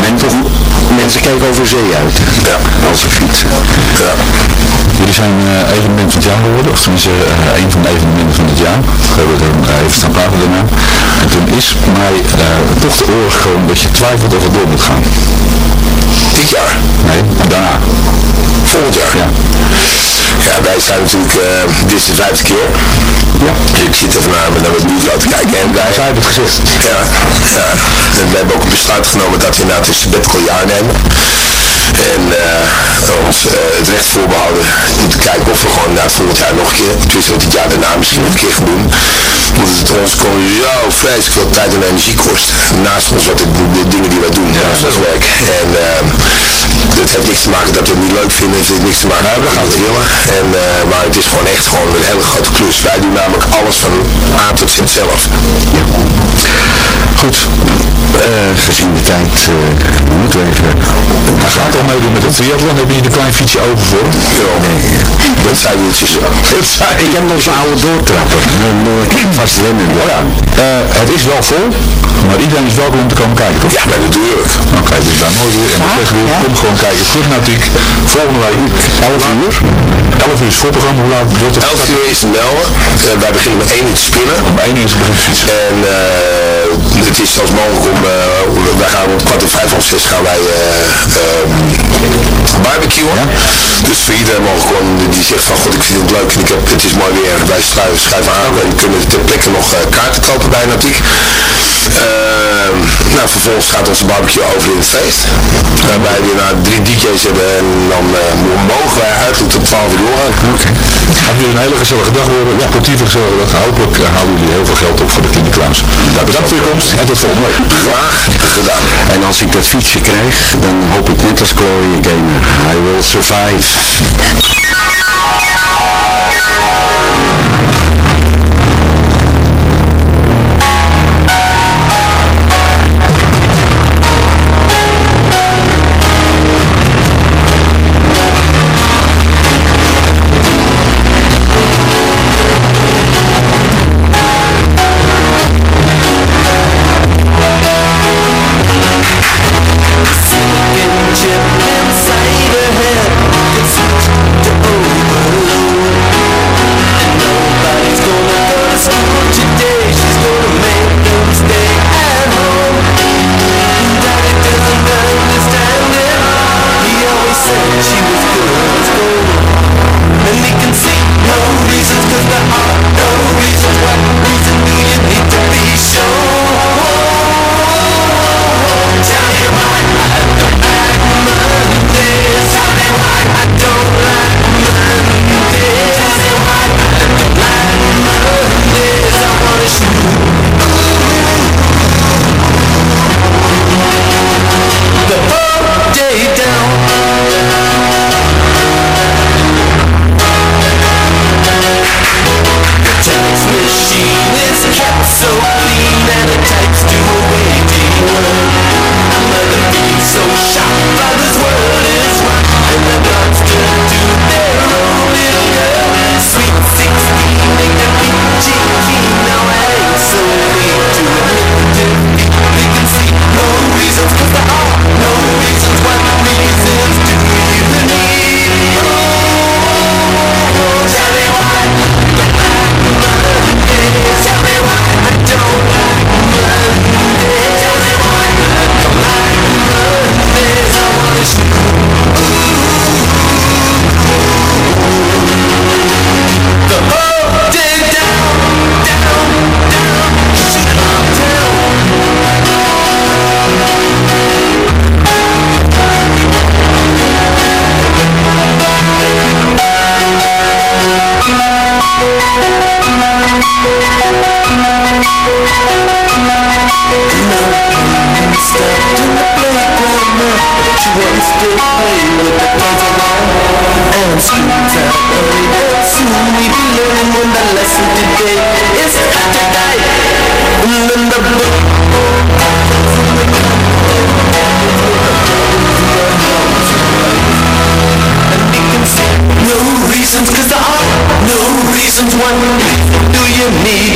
Mensen, mensen kijken over zee uit. Ja. Als ze fietsen. Ja. Jullie zijn eh, evenement van het jaar geworden, of tenminste eh, een van de evenementen van het jaar. We hebben er eh, even staan praten daarna. En toen is mij toch de oor gekomen dat je twijfelt of het door moet gaan. Dit jaar, Nee, daarna. volgend jaar. Ja. Ja, wij zijn natuurlijk, dit is de vijfde keer. Ja. Dus ik zit even naar, naar mijn nieuwsblad te kijken. En wij, Zij hebben het gezegd. Ja, ja. En we hebben ook een besluit genomen dat we inderdaad een sabbatical jaar nemen. En uh, ons uh, het recht voorbehouden om te kijken of we gewoon na volgend jaar nog een keer, tussen het jaar daarna misschien nog een keer gaan doen. Omdat het ons gewoon zo vreselijk veel tijd en energie kost. Naast ons wat de, de dingen die wij doen, ja, naast ons werk. En uh, het heeft niks te maken dat we het niet leuk vinden, het heeft niks te maken dat we het willen. En, uh, maar het is gewoon echt gewoon een hele grote klus. Wij doen namelijk alles van A tot Z zelf. Ja. Goed, gezien de tijd uh, moeten we even... Hij gaat al meedoen met het triathlon. Heb je een klein fietsje over voor? Ja. Nee. Dat zijn wieltjes. Ik heb nog zo'n oude doortrapper. Een vast rennen. Oh ja. Uh, het is wel vol, maar iedereen is welkom om te komen kijken, toch? Ja, natuurlijk. Oké, okay, dus daar mooi weer. En dan zeggen we, ja? kom gewoon kijken. Footnautiek, volgende week 11 uur. 11 uur is voorprogramma. Hoe laat wordt het? 11 uur is melden. Uh, wij beginnen met 1 uur te spinnen. Om 1 uur te beginnen fietsen. En uh, het is zelfs mogelijk om, uh, wij gaan om kwart over vijf of zes gaan wij um, barbecuen. Ja? Dus voor iedereen mogelijk gewoon, die zegt van god ik vind het leuk en ik heb, het is mooi weer. Wij schuiven aan en kunnen ter plekke nog kaarten kopen bij Natiek. Uh, nou, vervolgens gaat onze barbecue over in het feest. Waarbij we nou drie DJ's hebben en dan uh, mogen wij eigenlijk tot 12 uur doorgaan. Oké. Okay. Gaat een hele gezellige dag worden. Ja, sportieve gezellige dag. Hopelijk uh, houden jullie heel veel geld op voor de. Nou, bedankt voor je komst en tot volgende week. Graag gedaan. En als ik dat fietsje krijg, dan hoop ik net als Chloe Gamer. I will survive. need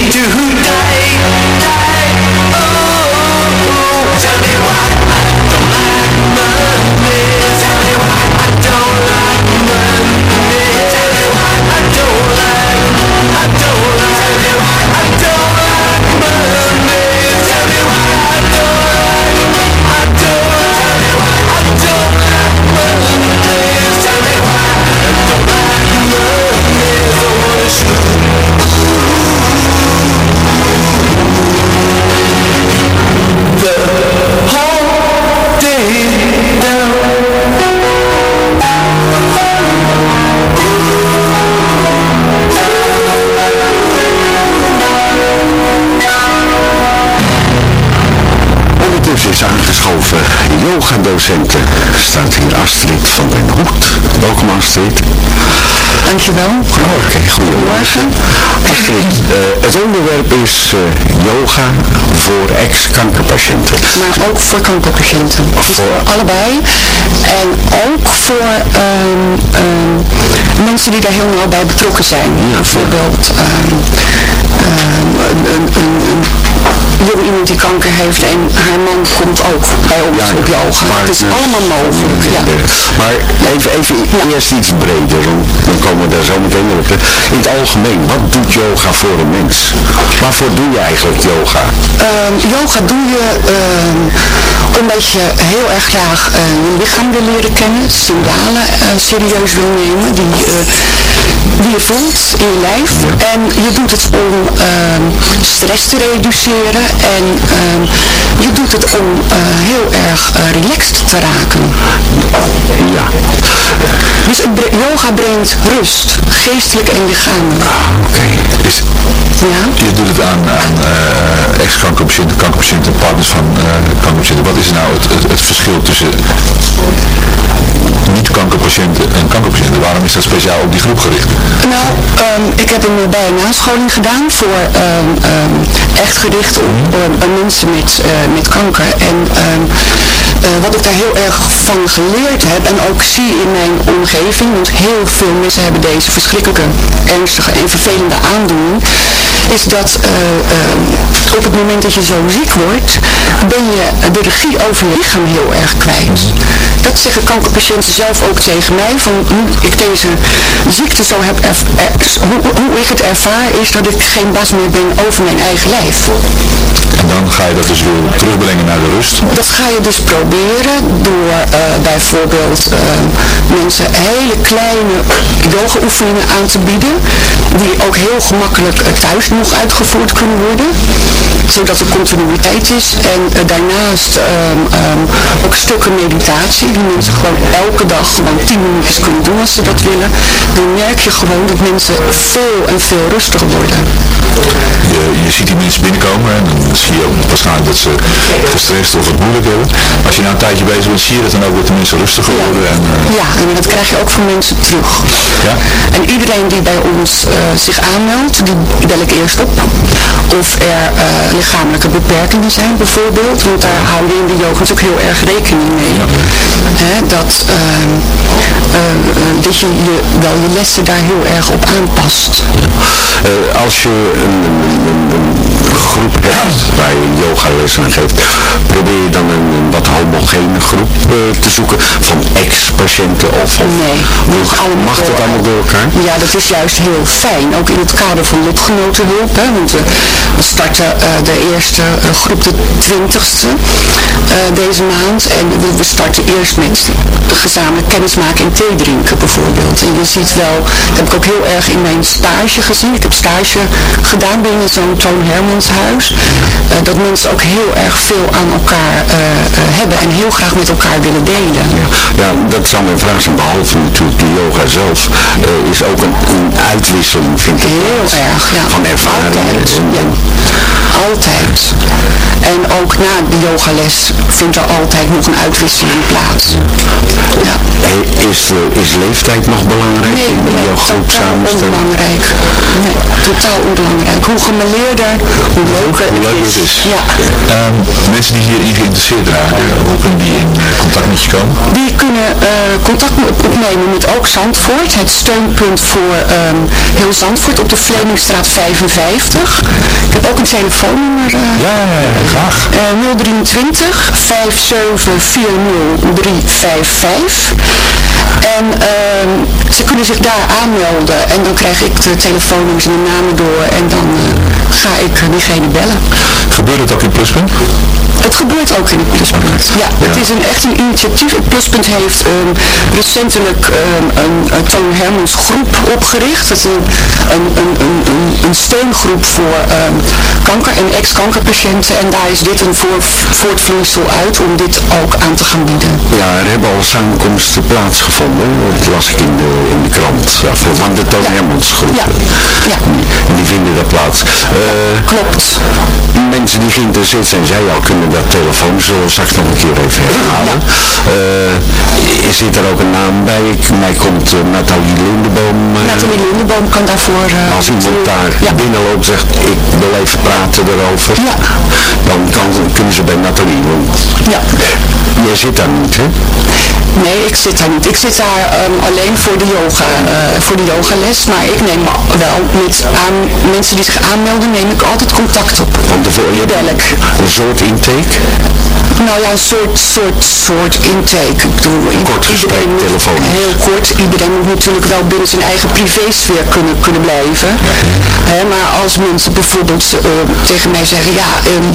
Dankjewel. Oké, goedemorgen. Astrid, eh, het onderwerp is eh, yoga voor ex-kankerpatiënten. Maar ook voor kankerpatiënten. Dus voor allebei. En ook voor ehm, ehm, mensen die daar heel nauw bij betrokken zijn. Bijvoorbeeld ehm, een, een, een, een jong iemand die kanker heeft en haar man komt ook bij ons op yoga. Het is allemaal mogelijk. Ja. Maar even, even eerst iets breder, dan komen we daar zo meteen op. In het algemeen, wat doet yoga voor een mens? Waarvoor doe je eigenlijk yoga? Ehm, yoga doe je ehm, omdat je heel erg graag eh, je lichaam wil leren kennen, signalen eh, serieus wil nemen die, eh, die je voelt in je lijf. En je doet het om ehm, stress te reduceren en je doet het om heel erg relaxed te raken. Ja. Dus het bre- yoga brengt rust, geestelijk en lichamelijk. Oké. Dus Ja? je doet het aan, aan eh, ex-kankerpatiënten, kankerpatiënten, partners van eh, kankerpatiënten. Wat is nou het, het, het verschil tussen niet-kankerpatiënten en kankerpatiënten? Waarom is dat speciaal op die groep gericht? Nou, ehm, ik heb een bij nascholing gedaan voor ehm, ehm, echt gericht op eh, mensen met, met kanker. En wat ik daar heel erg van geleerd heb en ook zie in mijn omgeving, want heel veel mensen hebben deze verschrikkelijke, ernstige en vervelende aandoening, is dat eh, ehm, op het moment dat je zo ziek wordt, ben je de regie over je lichaam heel erg kwijt. Dat zeggen kankerpatiënten zelf ook tegen mij, van hoe ik deze ziekte zo heb, erv- er- hoe, hoe ik het ervaar, is dat ik geen baas meer ben over mijn eigen lijf. En dan ga je dat dus weer terugbrengen naar de rust. Dat ga je dus proberen door eh, bijvoorbeeld eh, mensen hele kleine yoga-oefeningen aan te bieden, die ook heel gemakkelijk eh, thuis nog uitgevoerd kunnen worden, zodat er continuïteit is. En eh, daarnaast ehm, ehm, ook stukken meditatie, die mensen gewoon elke dag gewoon 10 minuutjes kunnen doen als ze dat willen. Dan merk je gewoon dat mensen veel en veel rustiger worden. Je, je ziet die mensen binnenkomen en dan zie je ook waarschijnlijk dat ze gestrest of het moeilijk hebben. Als je nou een tijdje bezig bent, zie je dat dan ook dat de mensen rustiger worden. En, eh, Ja, en dat krijg je ook van mensen terug. Ja. En iedereen die bij ons eh, zich aanmeldt, die bel ik eerst op. Of er eh, lichamelijke beperkingen zijn bijvoorbeeld, want daar houden in de yoga natuurlijk heel erg rekening mee. Dat, ehm, eh, eh, dat je, je wel je lessen daar heel erg op aanpast. Als je een, groep hebt waar je yogales aan geeft, probeer je dan een, wat homogene groep eh, te zoeken van ex-patiënten of, of Nee, mag, mag dat allemaal door elkaar? Ja, dat is juist heel fijn. Ook in het kader van lotgenotenhulp. Hè, want we, starten eh, de eerste eh, groep de 20ste eh, deze maand. En we, starten eerst met gezamenlijk kennismaken en thee drinken bijvoorbeeld. En je ziet wel, dat heb ik ook heel erg in mijn stage gezien. Ik heb stage gedaan binnen zo'n Toon Hermans huis. eh, dat mensen ook heel erg veel aan elkaar eh, eh, hebben en heel graag met elkaar willen delen. Ja, dat zou mijn vraag zijn, behalve natuurlijk de yoga zelf, is ook een, een uitwisseling, vind ik. Heel erg, ja. Van ervaringen. Altijd, ja. Altijd. En ook na de yogales vindt er altijd nog een uitwisseling plaats. Ja. Is, is leeftijd nog belangrijk Nee, in de nee, yogagroep totaal samenstellen? onbelangrijk. Nee, totaal onbelangrijk. Hoe gemeleerder, hoe leuker Hoe het het is. Ja. Ehm, mensen die hierin geïnteresseerd raken, hoe kunnen die in eh, contact met je komen? Die kunnen eh, contact op- opnemen met ook Zandvoort, het steunpunt voor ehm, heel Zandvoort op de Vlemingstraat 55. Ik heb ook een telefoonnummer. eh, Ja, graag. Eh, 023 5740 355. En ehm, ze kunnen zich daar aanmelden en dan krijg ik de telefoonnummers en de namen door en dan eh, ga ik diegene bellen. Gebeurt het ook in Pluspunt? Het gebeurt ook in het Pluspunt. Ja, het is een, echt een initiatief. Het Pluspunt heeft ehm, recentelijk ehm, een, een Toon Hermans groep opgericht. Dat is een, een, een, een, een- steungroep voor kanker- en ex-kankerpatiënten. En daar is dit een voor, voortvloeisel uit om dit ook aan te gaan bieden. Ja, er hebben al samenkomsten plaatsgevonden, dat las ik in de, in de krant, ja, van de Toon Hermans groep. Ja, ja. En die vinden dat plaats dat. Klopt. Mensen die geïnteresseerd zijn, zij al kunnen dat telefoon, zullen we straks nog een keer even herhalen. Uh, zit er ook een naam bij? Ik, mij komt uh, Nathalie Lindeboom. Nathalie Lindeboom kan daarvoor... als iemand daar binnenloopt zegt, ik wil even praten erover, ja. dan kan, kunnen ze bij Nathalie. Ja. Jij zit daar niet, hè? Nee, ik zit daar niet. Ik zit daar um, alleen voor de yoga, uh, voor de yogales. Maar ik neem wel met aan, mensen die zich aanmelden, neem ik altijd contact op. Want de je. Een soort intake? Nou ja, een soort, soort, soort intake. Ik bedoel, kort gesprek, telefoon. Heel kort. Iedereen moet natuurlijk wel binnen zijn eigen privésfeer kunnen, kunnen blijven. He, maar als mensen bijvoorbeeld uh, tegen mij zeggen, ja, um,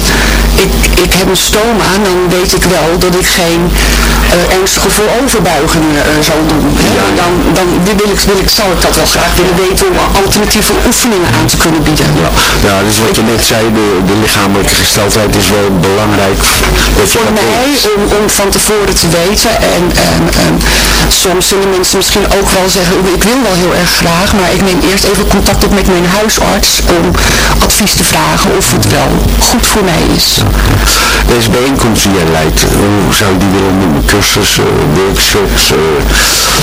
ik, ik heb een stoom aan, dan weet ik wel dat ik geen uh, ernstige vooroverbuigingen uh, zal doen. Ja, dan, dan wil ik, wil ik, zou ik dat wel graag willen weten om alternatieve oefeningen aan te kunnen bieden. Ja, ja dus wat je net zei, de, de lichamelijke gesteldheid is wel belangrijk. Voor mij, om, om van tevoren te weten. En, en, en soms zullen mensen misschien ook wel zeggen, ik wil wel heel erg graag, maar ik neem eerst even contact op met mijn huisarts om advies te vragen of het wel goed voor mij is. Deze bijeenkomst die jij leidt, hoe zou je die willen noemen? Cursussen, workshops? Uh...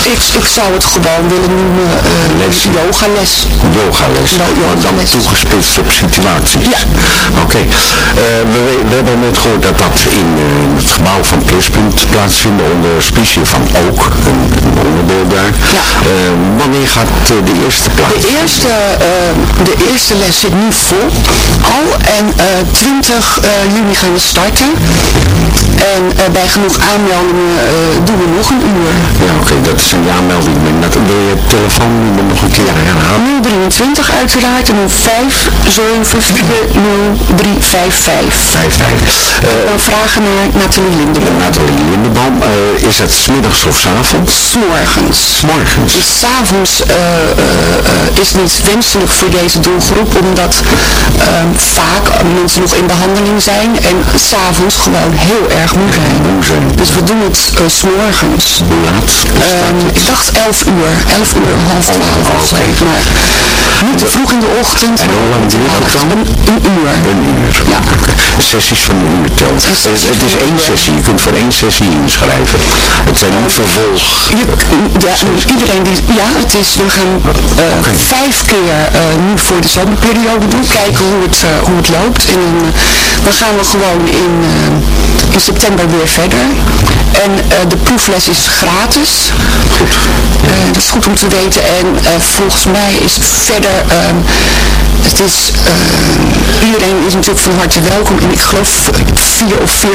Ik, ik zou het gewoon willen noemen uh, les. yogales. Yogales, no, dan toegespitst op situaties. Ja. Oké. Okay. Uh, we, we, hebben net gehoord dat dat in, het gebouw van Pluspunt plaatsvindt onder auspicie van Ook, een, een onderdeel daar. Ja. wanneer gaat de eerste plaats? De eerste, de eerste les zit nu vol al en 20 juni gaan we starten. En bij genoeg aanmeldingen doen we nog een uur. Ja, oké, okay, dat is een aanmelding. Dat wil je het telefoonnummer nog een keer herhalen? 023 uiteraard en 5 7 4 0 3 5 5. 5 5. Uh, dan vragen naar Nathalie Lindeboom. Nathalie Lindeboom. Uh, is het smiddags of s avonds? S'morgens. S'morgens. Dus s'avonds uh, is niet wenselijk voor deze doelgroep, omdat vaak mensen nog in behandeling zijn en s'avonds gewoon heel erg moe zijn. Moe zijn. Dus we doen het uh, s'morgens. Hoe laat? Um, ik dacht 11 uur. 11 uur, half 12 oh, of zo. Maar niet te vroeg in de ochtend. En hoe lang duurt het dan? Een, een uur. Een uur. Ja. Sessies van een uur telt. Het, het is één sessie. Je kunt voor één sessie inschrijven. Het zijn niet vervolg. Je, ja, iedereen die... Ja, het is... We gaan uh, okay. vijf keer uh, nu voor de zomerperiode doen. Kijken hoe het, uh, hoe het loopt. En dan gaan we gewoon in, in september weer verder. En de proefles is gratis. Goed. dat is goed om te weten. En volgens mij is verder... Um, het is, iedereen is natuurlijk van harte welkom en ik geloof 4 of 4,50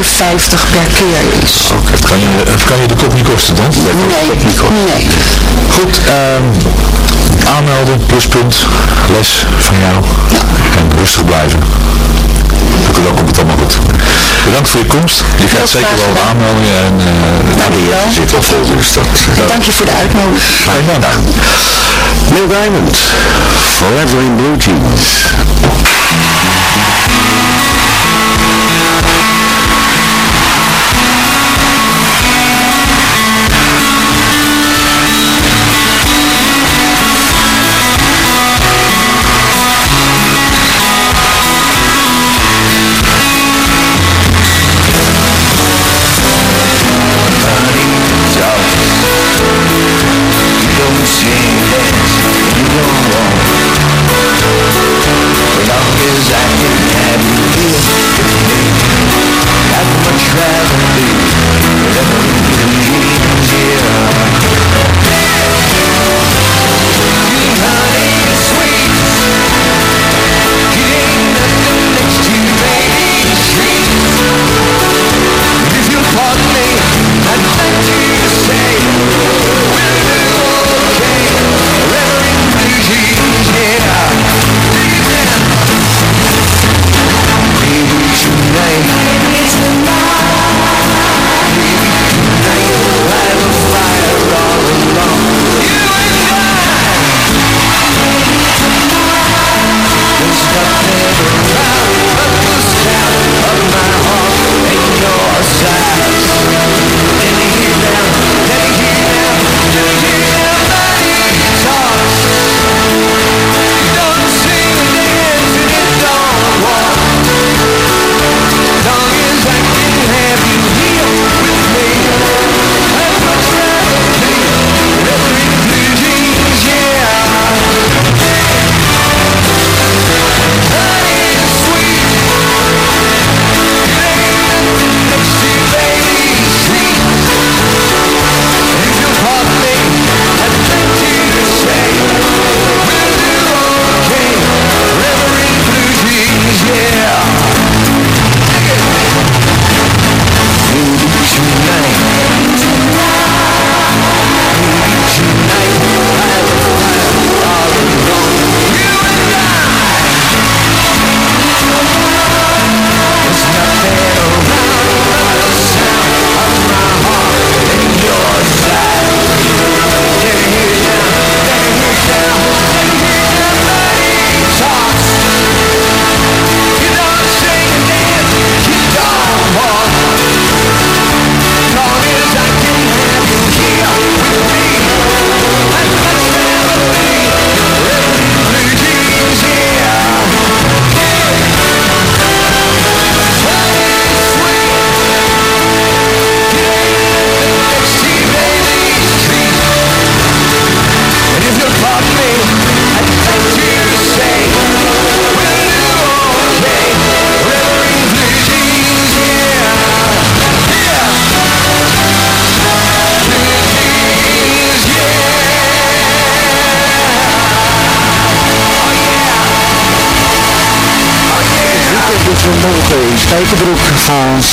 per keer is. Oké, okay, kan, je, kan je de kop niet kosten dan? Nee, nee. nee. Goed, um, aanmelden, pluspunt, les van jou ja. en rustig blijven. Dan komt het allemaal goed. Bedankt voor je komst. Je gaat zeker wel een aanmeldingen en uh, nou, die zit wel vol. Dus dat, uh, Dank je voor de uitnodiging. Fijn dank. Neil Diamond, Forever in Blue Jeans.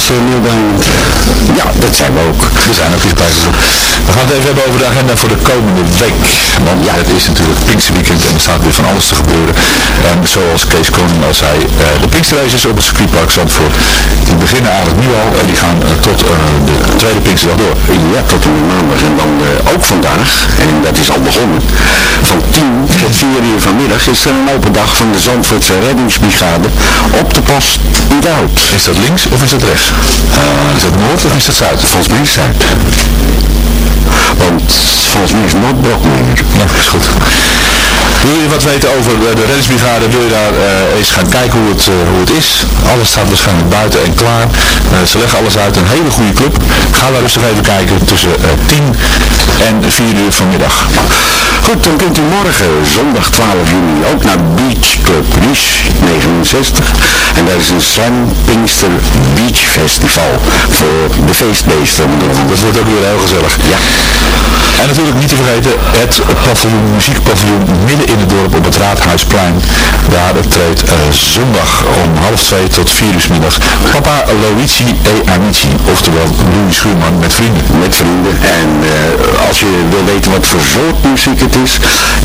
Neil Diamond. Ja, dat zijn we ook. Over de agenda voor de komende week. Want ja, het is natuurlijk Pinksterweekend en er staat weer van alles te gebeuren. En zoals Kees Koning al zei, uh, de Pinksterraces op het circuitpark Zandvoort, die beginnen eigenlijk nu al en die gaan uh, tot de tweede Pinksterdag door. Ja, tot en met maandag en dan ook vandaag, en dat is al begonnen, van 10 tot 4 uur vanmiddag is er een open dag van de Zandvoortse reddingsbrigade op de post in de Hout. Is dat links of is dat rechts? Uh, is dat noord of is dat zuid? Volgens mij zuid. Want volgens mij is. Ja, is goed. Wil je wat weten over de reddingsbrigade, wil je daar uh, eens gaan kijken hoe het, uh, hoe het is. Alles staat waarschijnlijk buiten en klaar. Uh, ze leggen alles uit, een hele goede club. Ga daar rustig even kijken tussen 10 en 4 uur vanmiddag. Goed, dan kunt u morgen, zondag 12 juni, ook naar Beach Club Riche 69. En dat is een Slam Pinkster Beach Festival voor de feestbeesten. Dat wordt ook weer heel gezellig. Ja. En natuurlijk niet te vergeten het paviljoen, muziekpaviljoen midden in het dorp op het Raadhuisplein. Daar treedt uh, zondag om half twee tot vier uur middag Papa Luigi e Amici, oftewel Louis Schuurman met vrienden. Met vrienden. En uh, als je wil weten wat voor soort muziek het is,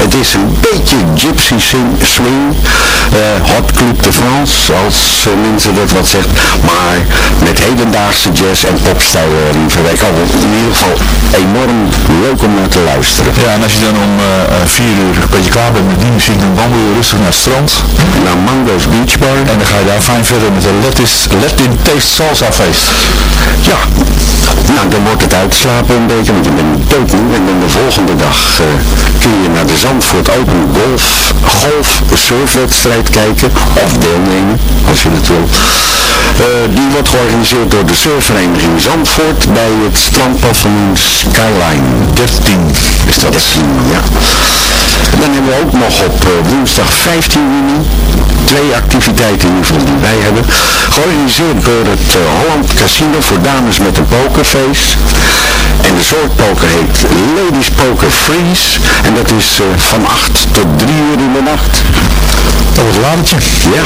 het is een beetje gypsy swing, uh, hot club de France, als mensen dat wat zegt, maar met hedendaagse jazz en popstijl verwerkt. In ieder geval enorm leuk om naar te luisteren. Ja, en als je dan om vier uur een beetje klaar bent met die muziek, dan wandel je rustig naar het strand. Naar Mango's Beach Bar. En dan ga je daar fijn verder met een Latin, Latin Taste Salsa feest. Ja, nou dan wordt het uitslapen een beetje, want je bent doodmoe. En dan de volgende dag uh, kun je naar de Zandvoort Open Golf, Golf Surfwedstrijd kijken. Of deelnemen, als je het wil. Uh, die wordt georganiseerd door de surfvereniging Zandvoort bij het strandpaviljoen Skyline. 13 is dat. 13, ja. Dan hebben we ook nog op uh, woensdag 15 juni twee activiteiten in ieder geval die wij hebben. Georganiseerd door het uh, Holland Casino voor dames met een pokerface. En de soort poker heet Ladies Poker Freeze. En dat is uh, van 8 tot 3 uur in de nacht. Dat wordt een ladertje. Ja.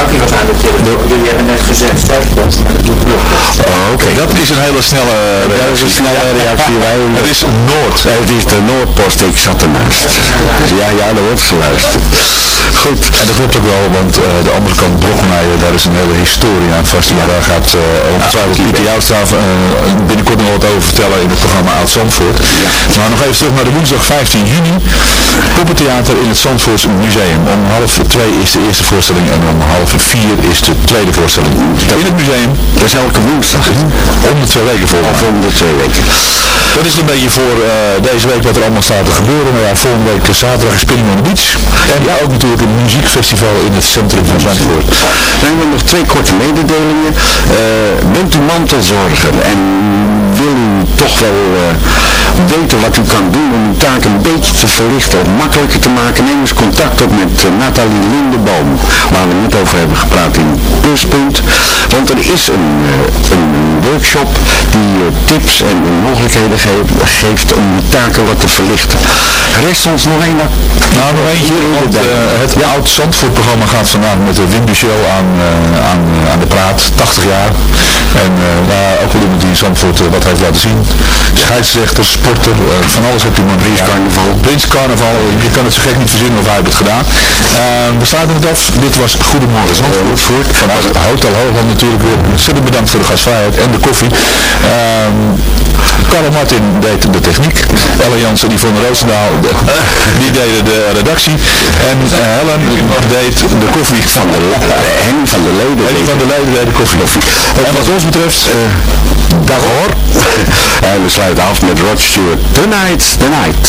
Ook hier wat aan telefoon. Jullie hebben net gezegd, sterkpost, maar dat doet. Oh, oké. Dat is een hele snelle reactie. Dat is een snelle reactie. Wij, het is Noord. Het is de Noordpost, ik zat ernaast. Ja, ja, daar wordt geluisterd. Goed. En dat klopt ook wel, want uh, de andere kant Brokmeijer, daar is een hele historie aan vast. Maar daar gaat uh, ongetwijfeld Pieter Joustra uh, binnenkort nog wat over vertellen in het programma Oud Zandvoort. Maar nog even terug naar de woensdag 15 juni. Poppentheater in het Zandvoorts Museum. Om half twee is de eerste voorstelling en om half vier is de tweede voorstelling. In het museum. Dat is elke woensdag. Om de twee weken voor. Of om de twee weken. Dat is een beetje voor uh, deze week wat er allemaal staat te gebeuren. Maar ja, volgende week zaterdag is Spinning on the Beach. En ja, ook natuurlijk een muziekfestival in het centrum van Zandvoort. Dan hebben we nog twee korte mededelingen. Uh, bent u mantelzorger en wil u toch wel uh, weten wat u kan doen om uw taak een beetje te verlichten of makkelijker te maken, neem eens contact op met uh, Nathalie Lindeboom, waar we net over hebben gepraat in Pluspunt. Want er is een, uh, een workshop die tips en mogelijkheden geeft, om uw taken wat te verlichten. Rest ons nog één Nou, nog eentje, want het ja. Oud Zandvoort programma gaat vandaag met de Wim Show aan, aan, aan de praat, 80 jaar. En daar ook wel iemand die in Zandvoort wat heeft laten zien. Scheidsrechter, sporter, uh, van alles heb je man. Prins Carnaval. Prins Carnaval, je kan het zo gek niet verzinnen of hij het gedaan. Uh, we sluiten het af. Dit was Goedemorgen Zandvoort. Vanuit Hotel Hoogland natuurlijk weer. Ontzettend bedankt voor de gastvrijheid en de koffie. Carlo Martin deed de techniek. Elle Jansen, die van Roosendaal, de, die deden de redactie. En Helen deed de koffie. Van de, Henny van de Leden. Henny van de Leden deed de koffie. En wat ons betreft. En we sluiten af met Rod Stewart. Tonight's the night.